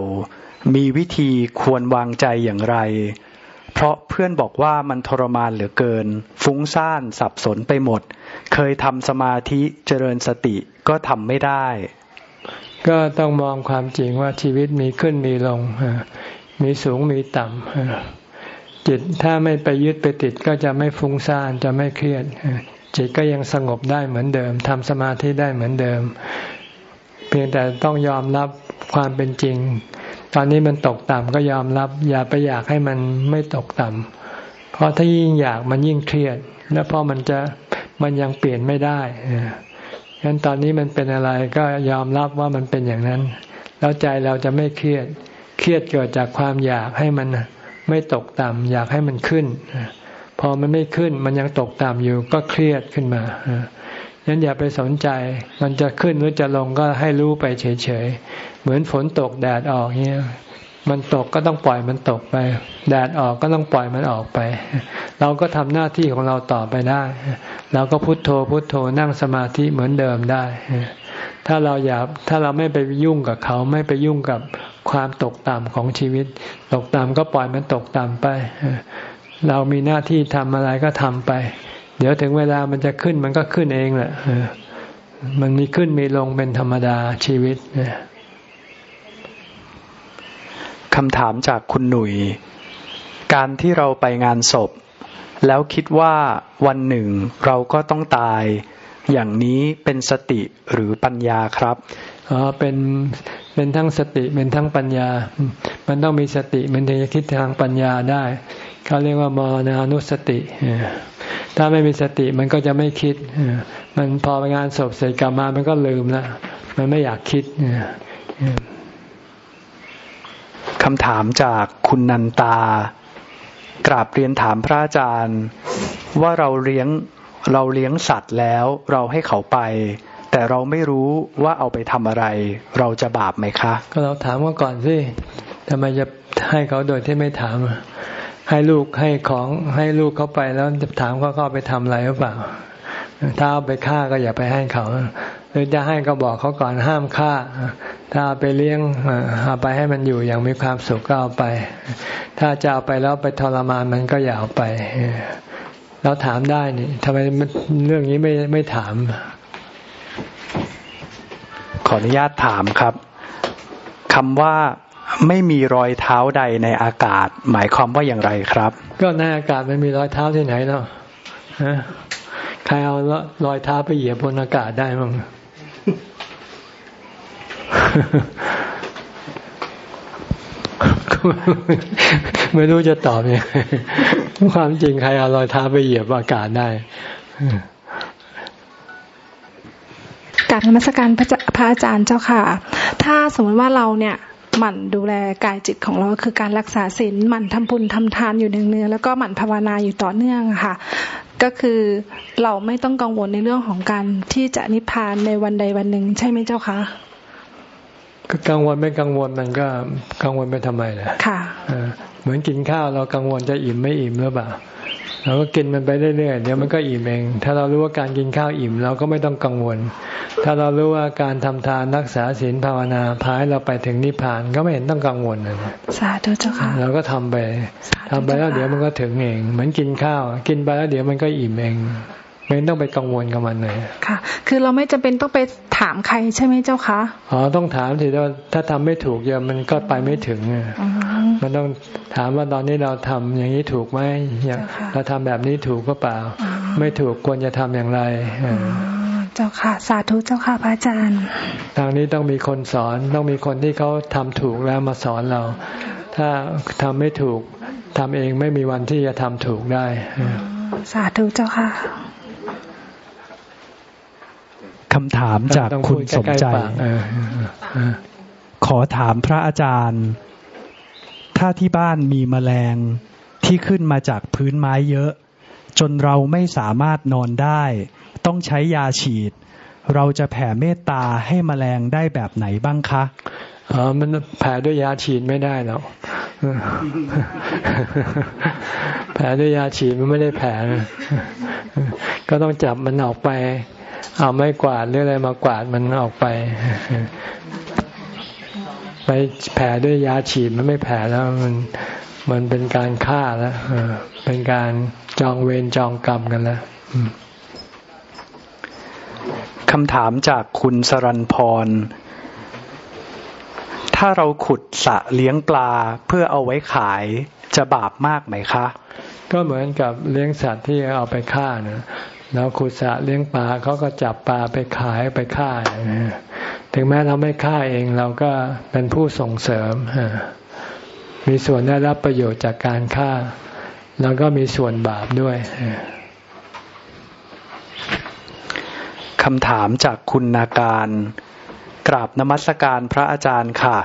มีวิธีควรวางใจอย่างไร เพราะเพื่อนบอกว่ามันทรมานเหลือเกิน ฟุ้งซ่านสับสนไปหมด เคยทำสมาธิเจริญสติก็ทำไม่ได้ ก็ต้องมองความจริงว่าชีวิตมีขึ้นมีลง มีสูงมีต่ำจิตถ้าไม่ไปยึดไปติดก็จะไม่ฟุ้งซ่านจะไม่เครียด จิตก็ยังสงบได้เหมือนเดิมทำสมาธิได้เหมือนเดิม เพียงแต่ต้องยอมรับความเป็นจริง ตอนนี้มันตกต่ำก็ยอมรับ อย่าไปอยากให้มันไม่ตกต่ำเพราะถ้ายิ่งอยากมันยิ่งเครียด แล้วพอมันจะมันยังเปลี่ยนไม่ได้ฉะนั้นตอนนี้มันเป็นอะไรก็ยอมรับว่ามันเป็นอย่างนั้น แล้วใจเราจะไม่เครียด เครียดเกิดจากความอยากให้มันไม่ตกต่ำอยากให้มันขึ้น พอมันไม่ขึ้นมันยังตกต่ำอยู่ก็เครียดขึ้นมา ฉะนั้นอย่าไปสนใจ มันจะขึ้นหรือจะลงก็ให้รู้ไปเฉยๆ เหมือนฝนตกแดดออกเงี้ยมันตกก็ต้องปล่อยมันตกไป แดดออกก็ต้องปล่อยมันออกไป เราก็ทำหน้าที่ของเราต่อไปได้ เราก็พุโทโธพุโทโธนั่งสมาธิเหมือนเดิมได้ ถ้าเราอยากถ้าเราไม่ไปยุ่งกับเขาไม่ไปยุ่งกับความตกต่ำของชีวิต ตกต่ำก็ปล่อยมันตกต่ำไป เรามีหน้าที่ทำอะไรก็ทำไป เดี๋ยวถึงเวลามันจะขึ้นมันก็ขึ้นเองแหละมันมีขึ้นมีลงเป็นธรรมดาชีวิตเนี่ยคำถามจากคุณหนุ่ย การที่เราไปงานศพ แล้วคิดว่าวันหนึ่งเราก็ต้องตาย อย่างนี้เป็นสติหรือปัญญาครับอ๋อเป็นเป็นทั้งสติเป็นทั้งปัญญา มันต้องมีสติมันถึงจะคิดทางปัญญาได้ เขาเรียกว่ามรณานุสติ ถ้าไม่มีสติมันก็จะไม่คิด มันพอไปงานศพเสร็จกลับมามันก็ลืมละมันไม่อยากคิดคำถามจากคุณนันตา กราบเรียนถามพระอาจารย์ ว่าเราเลี้ยงเราเลี้ยงสัตว์แล้วเราให้เขาไป แต่เราไม่รู้ว่าเอาไปทำอะไร เราจะบาปไหมคะ ก็เราถามว่าก่อนสิทำไมจะให้เขาโดยที่ไม่ถาม ให้ลูกให้ของให้ลูกเขาไปแล้วจะถามเขาเขาไปทำอะไรหรือเปล่า ถ้าเอาไปฆ่าก็อย่าไปให้เขา หรือจะให้ก็บอกเขาก่อนห้ามฆ่า ถ้าเอาไปเลี้ยงเอาไปให้มันอยู่อย่างมีความสุขก็เอาไป ถ้าจะเอาไปแล้วไปทรมานมันก็อย่าเอาไปเราถามได้นี่ทำไมเรื่องนี้ไม่ไม่ถาม ขออนุญาตถามครับคำว่า ไม่มีรอยเท้าใดในอากาศ หมายความว่าอย่างไรครับ ก็ในอากาศมันมีรอยเท้าที่ไหนเนาะใครเอารอยเท้าไปเหยียบบนอากาศได้มั้งไม่รู้จะตอบยังไงความจริงใครเอารอยเท้าไปเหยียบอากาศได้กาบนมัสการพระอาจารย์เจ้าค่ะ ถ้าสมมติว่าเราเนี่ย หมั่นดูแลกายจิตของเราคือการรักษาศีลหมั่นทำบุญทำทานอยู่เนืองๆแล้วก็หมั่นภาวนาอยู่ต่อเนื่องค่ะ ก็คือเราไม่ต้องกังวลในเรื่องของการที่จะนิพพานในวันใดวันหนึ่ง ใช่ไหมเจ้าคะก็กังวลไม่กังวลมันก็กังวลไปทำไมล่ะค่ะเหมือนกินข้าวเรากังวลจะอิ่มไม่อิ่มหรือเปล่า เราก็กินมันไปเรื่อยๆเดี๋ยวมันก็อิ่มเอง ถ้าเรารู้ว่าการกินข้าวอิ่ม เราก็ไม่ต้องกังวล ถ้าเรารู้ว่าการทำทานรักษาศีลภาวนาพายเราไปถึงนิพพานก็ไม่เห็นต้องกังวลเลยสาธุเจ้าค่ะเราก็ทำไปทำไปแล้วเดี๋ยวมันก็ถึงเอง เหมือนกินข้าว กินไปแล้วเดี๋ยวมันก็อิ่มเอง ไม่ต้องไปกังวลกับมันเลยค่ะ คือเราไม่จำเป็นต้องไปถามใครใช่ไหมเจ้าคะอ๋อต้องถามสิว่าถ้าทำไม่ถูกเดี๋ยวมันก็ไปไม่ถึงมันต้องถามว่าตอนนี้เราทำอย่างนี้ถูกไหมเราทำแบบนี้ถูกก็เปล่า ไม่ถูกควรจะทำอย่างไรเจ้าค่ะ สาธุเจ้าค่ะพระอาจารย์ ทางนี้ต้องมีคนสอนต้องมีคนที่เขาทำถูกแล้วมาสอนเรา ถ้าทำไม่ถูกทำเองไม่มีวันที่จะทำถูกได้สาธุเจ้าค่ะ คำถามจากคุณสมใจ ขอถามพระอาจารย์ ถ้าที่บ้านมีแมลงที่ขึ้นมาจากพื้นไม้เยอะ จนเราไม่สามารถนอนได้ ต้องใช้ยาฉีด เราจะแผ่เมตตาให้แมลงได้แบบไหนบ้างคะอ๋อมันแผ่ด้วยยาฉีดไม่ได้หรอกแผ่ด้วยยาฉีดมันไม่ได้แผ่ก็ต้องจับมันออกไป เอาไม้กวาดหรืออะไรมากวาดมันออกไป ไปแผ่ด้วยยาฉีดมันไม่แผ่แล้วมันมันเป็นการฆ่าแล้วเป็นการจองเวรจองกรรมกันแล้วคำถามจากคุณสรันพร ถ้าเราขุดสระเลี้ยงปลาเพื่อเอาไว้ขายจะบาปมากไหมคะ ก็เหมือนกับเลี้ยงสัตว์ที่เอาไปฆ่านะ เราขุดสระเลี้ยงปลาเขาก็จับปลาไปขายไปฆ่าถึงแม้เราไม่ฆ่าเองเราก็เป็นผู้ส่งเสริมมีส่วนได้รับประโยชน์จากการฆ่า แล้วก็มีส่วนบาปด้วยคำถามจากคุณนาการกราบนมัสการพระอาจารย์ค่ะ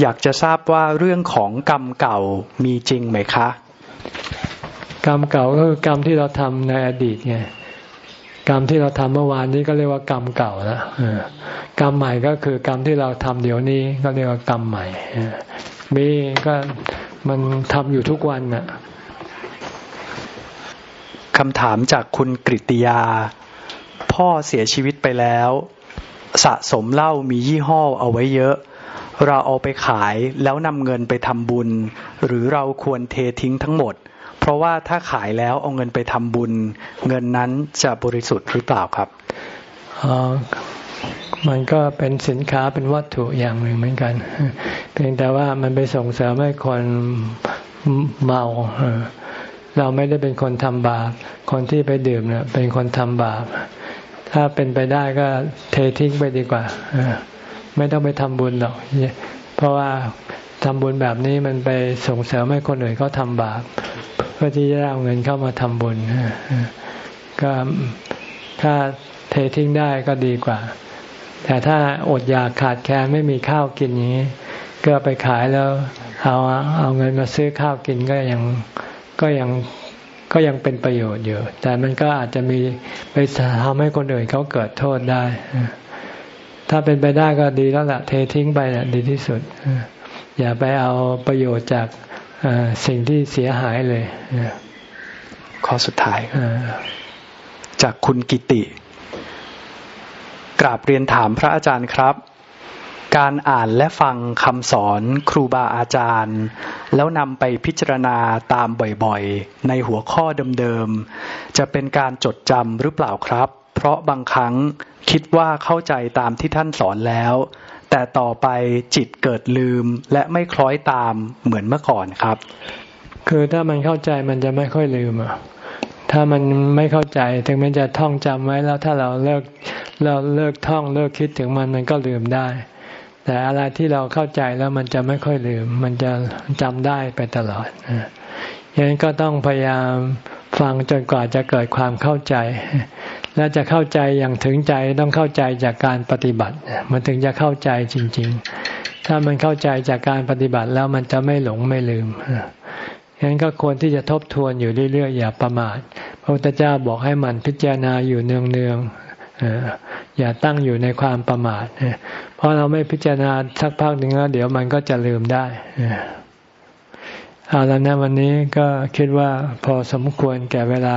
อยากจะทราบว่าเรื่องของกรรมเก่ามีจริงไหมคะ กรรมเก่าก็คือกรรมที่เราทำในอดีตไงกรรมที่เราทำเมื่อวานนี้ก็เรียกว่ากรรมเก่าแล้วกรรมใหม่ก็คือกรรมที่เราทำเดี๋ยวนี้ก็เรียกว่ากรรมใหม่มีก็มันทำอยู่ทุกวันน่ะคำถามจากคุณกริติยา พ่อเสียชีวิตไปแล้ว สะสมเหล้ามียี่ห้อเอาไว้เยอะ เราเอาไปขายแล้วนำเงินไปทำบุญ หรือเราควรเททิ้งทั้งหมด ราะว่าถ้าขายแล้วเอาเงินไปทำบุญ เงินนั้นจะบริสุทธิ์หรือเปล่าครับออมันก็เป็นสินค้าเป็นวัตถุอย่างหนึ่งเหมือนกัน เพียงแต่ว่ามันไปส่งเสริมให้คนเมาเราไม่ได้เป็นคนทำบาป คนที่ไปดื่มเนี่ยเป็นคนทำบาป ถ้าเป็นไปได้ก็เททิ้งไปดีกว่าไม่ต้องไปทำบุญหรอก เพราะว่าทำบุญแบบนี้มันไปส่งเสริมให้คนอื่นเขาทำบาป พื่อที่จะเอาเงินเข้ามาทำบุญก็ถ้าเททิ้งได้ก็ดีกว่า แต่ถ้าอดอยากขาดแคลนไม่มีข้าวกินอย่างนี้ ก็ไปขายแล้วเอาเอาเงินมาซื้อข้าวกินก็ยังก็ยังก็ยังเป็นประโยชน์อยู่ แต่มันก็อาจจะมีไปทำให้คนอื่นเขาเกิดโทษได้ ถ้าเป็นไปได้ก็ดีแล้วละ่ะ เททิ้งไปแหละดีที่สุด อย่าไปเอาประโยชน์จาก สิ่งที่เสียหายเลยข้อสุดท้ายจากคุณกิติ กราบเรียนถามพระอาจารย์ครับ การอ่านและฟังคำสอนครูบาอาจารย์ แล้วนำไปพิจารณาตามบ่อยๆ ในหัวข้อเดิมๆ จะเป็นการจดจำหรือเปล่าครับ เพราะบางครั้งคิดว่าเข้าใจตามที่ท่านสอนแล้ว แต่ต่อไปจิตเกิดลืมและไม่คล้อยตามเหมือนเมื่อก่อนครับ คือถ้ามันเข้าใจมันจะไม่ค่อยลืมอะถ้ามันไม่เข้าใจถึงมันจะท่องจำไว้แล้วถ้าเราเลิกเราเลิกท่องเลิกคิดถึงมันมันก็ลืมได้ แต่อะไรที่เราเข้าใจแล้วมันจะไม่ค่อยลืม มันจะจำได้ไปตลอดอย่างนั้นก็ต้องพยายามฟังจนกว่าจะเกิดความเข้าใจ และจะเข้าใจอย่างถึงใจต้องเข้าใจจากการปฏิบัติ มันถึงจะเข้าใจจริง ๆ ถ้ามันเข้าใจจากการปฏิบัติแล้วมันจะไม่หลงไม่ลืมฉะนั้นก็ควรที่จะทบทวนอยู่เรื่อยๆ อย่าประมาท พระพุทธเจ้าบอกให้มันพิจารณาอยู่เนืองๆ อย่าตั้งอยู่ในความประมาท เพราะเราไม่พิจารณาสักพักหนึ่งแล้วเดี๋ยวมันก็จะลืมได้เอาแล้วนะวันนี้ก็คิดว่าพอสมควรแก่เวลา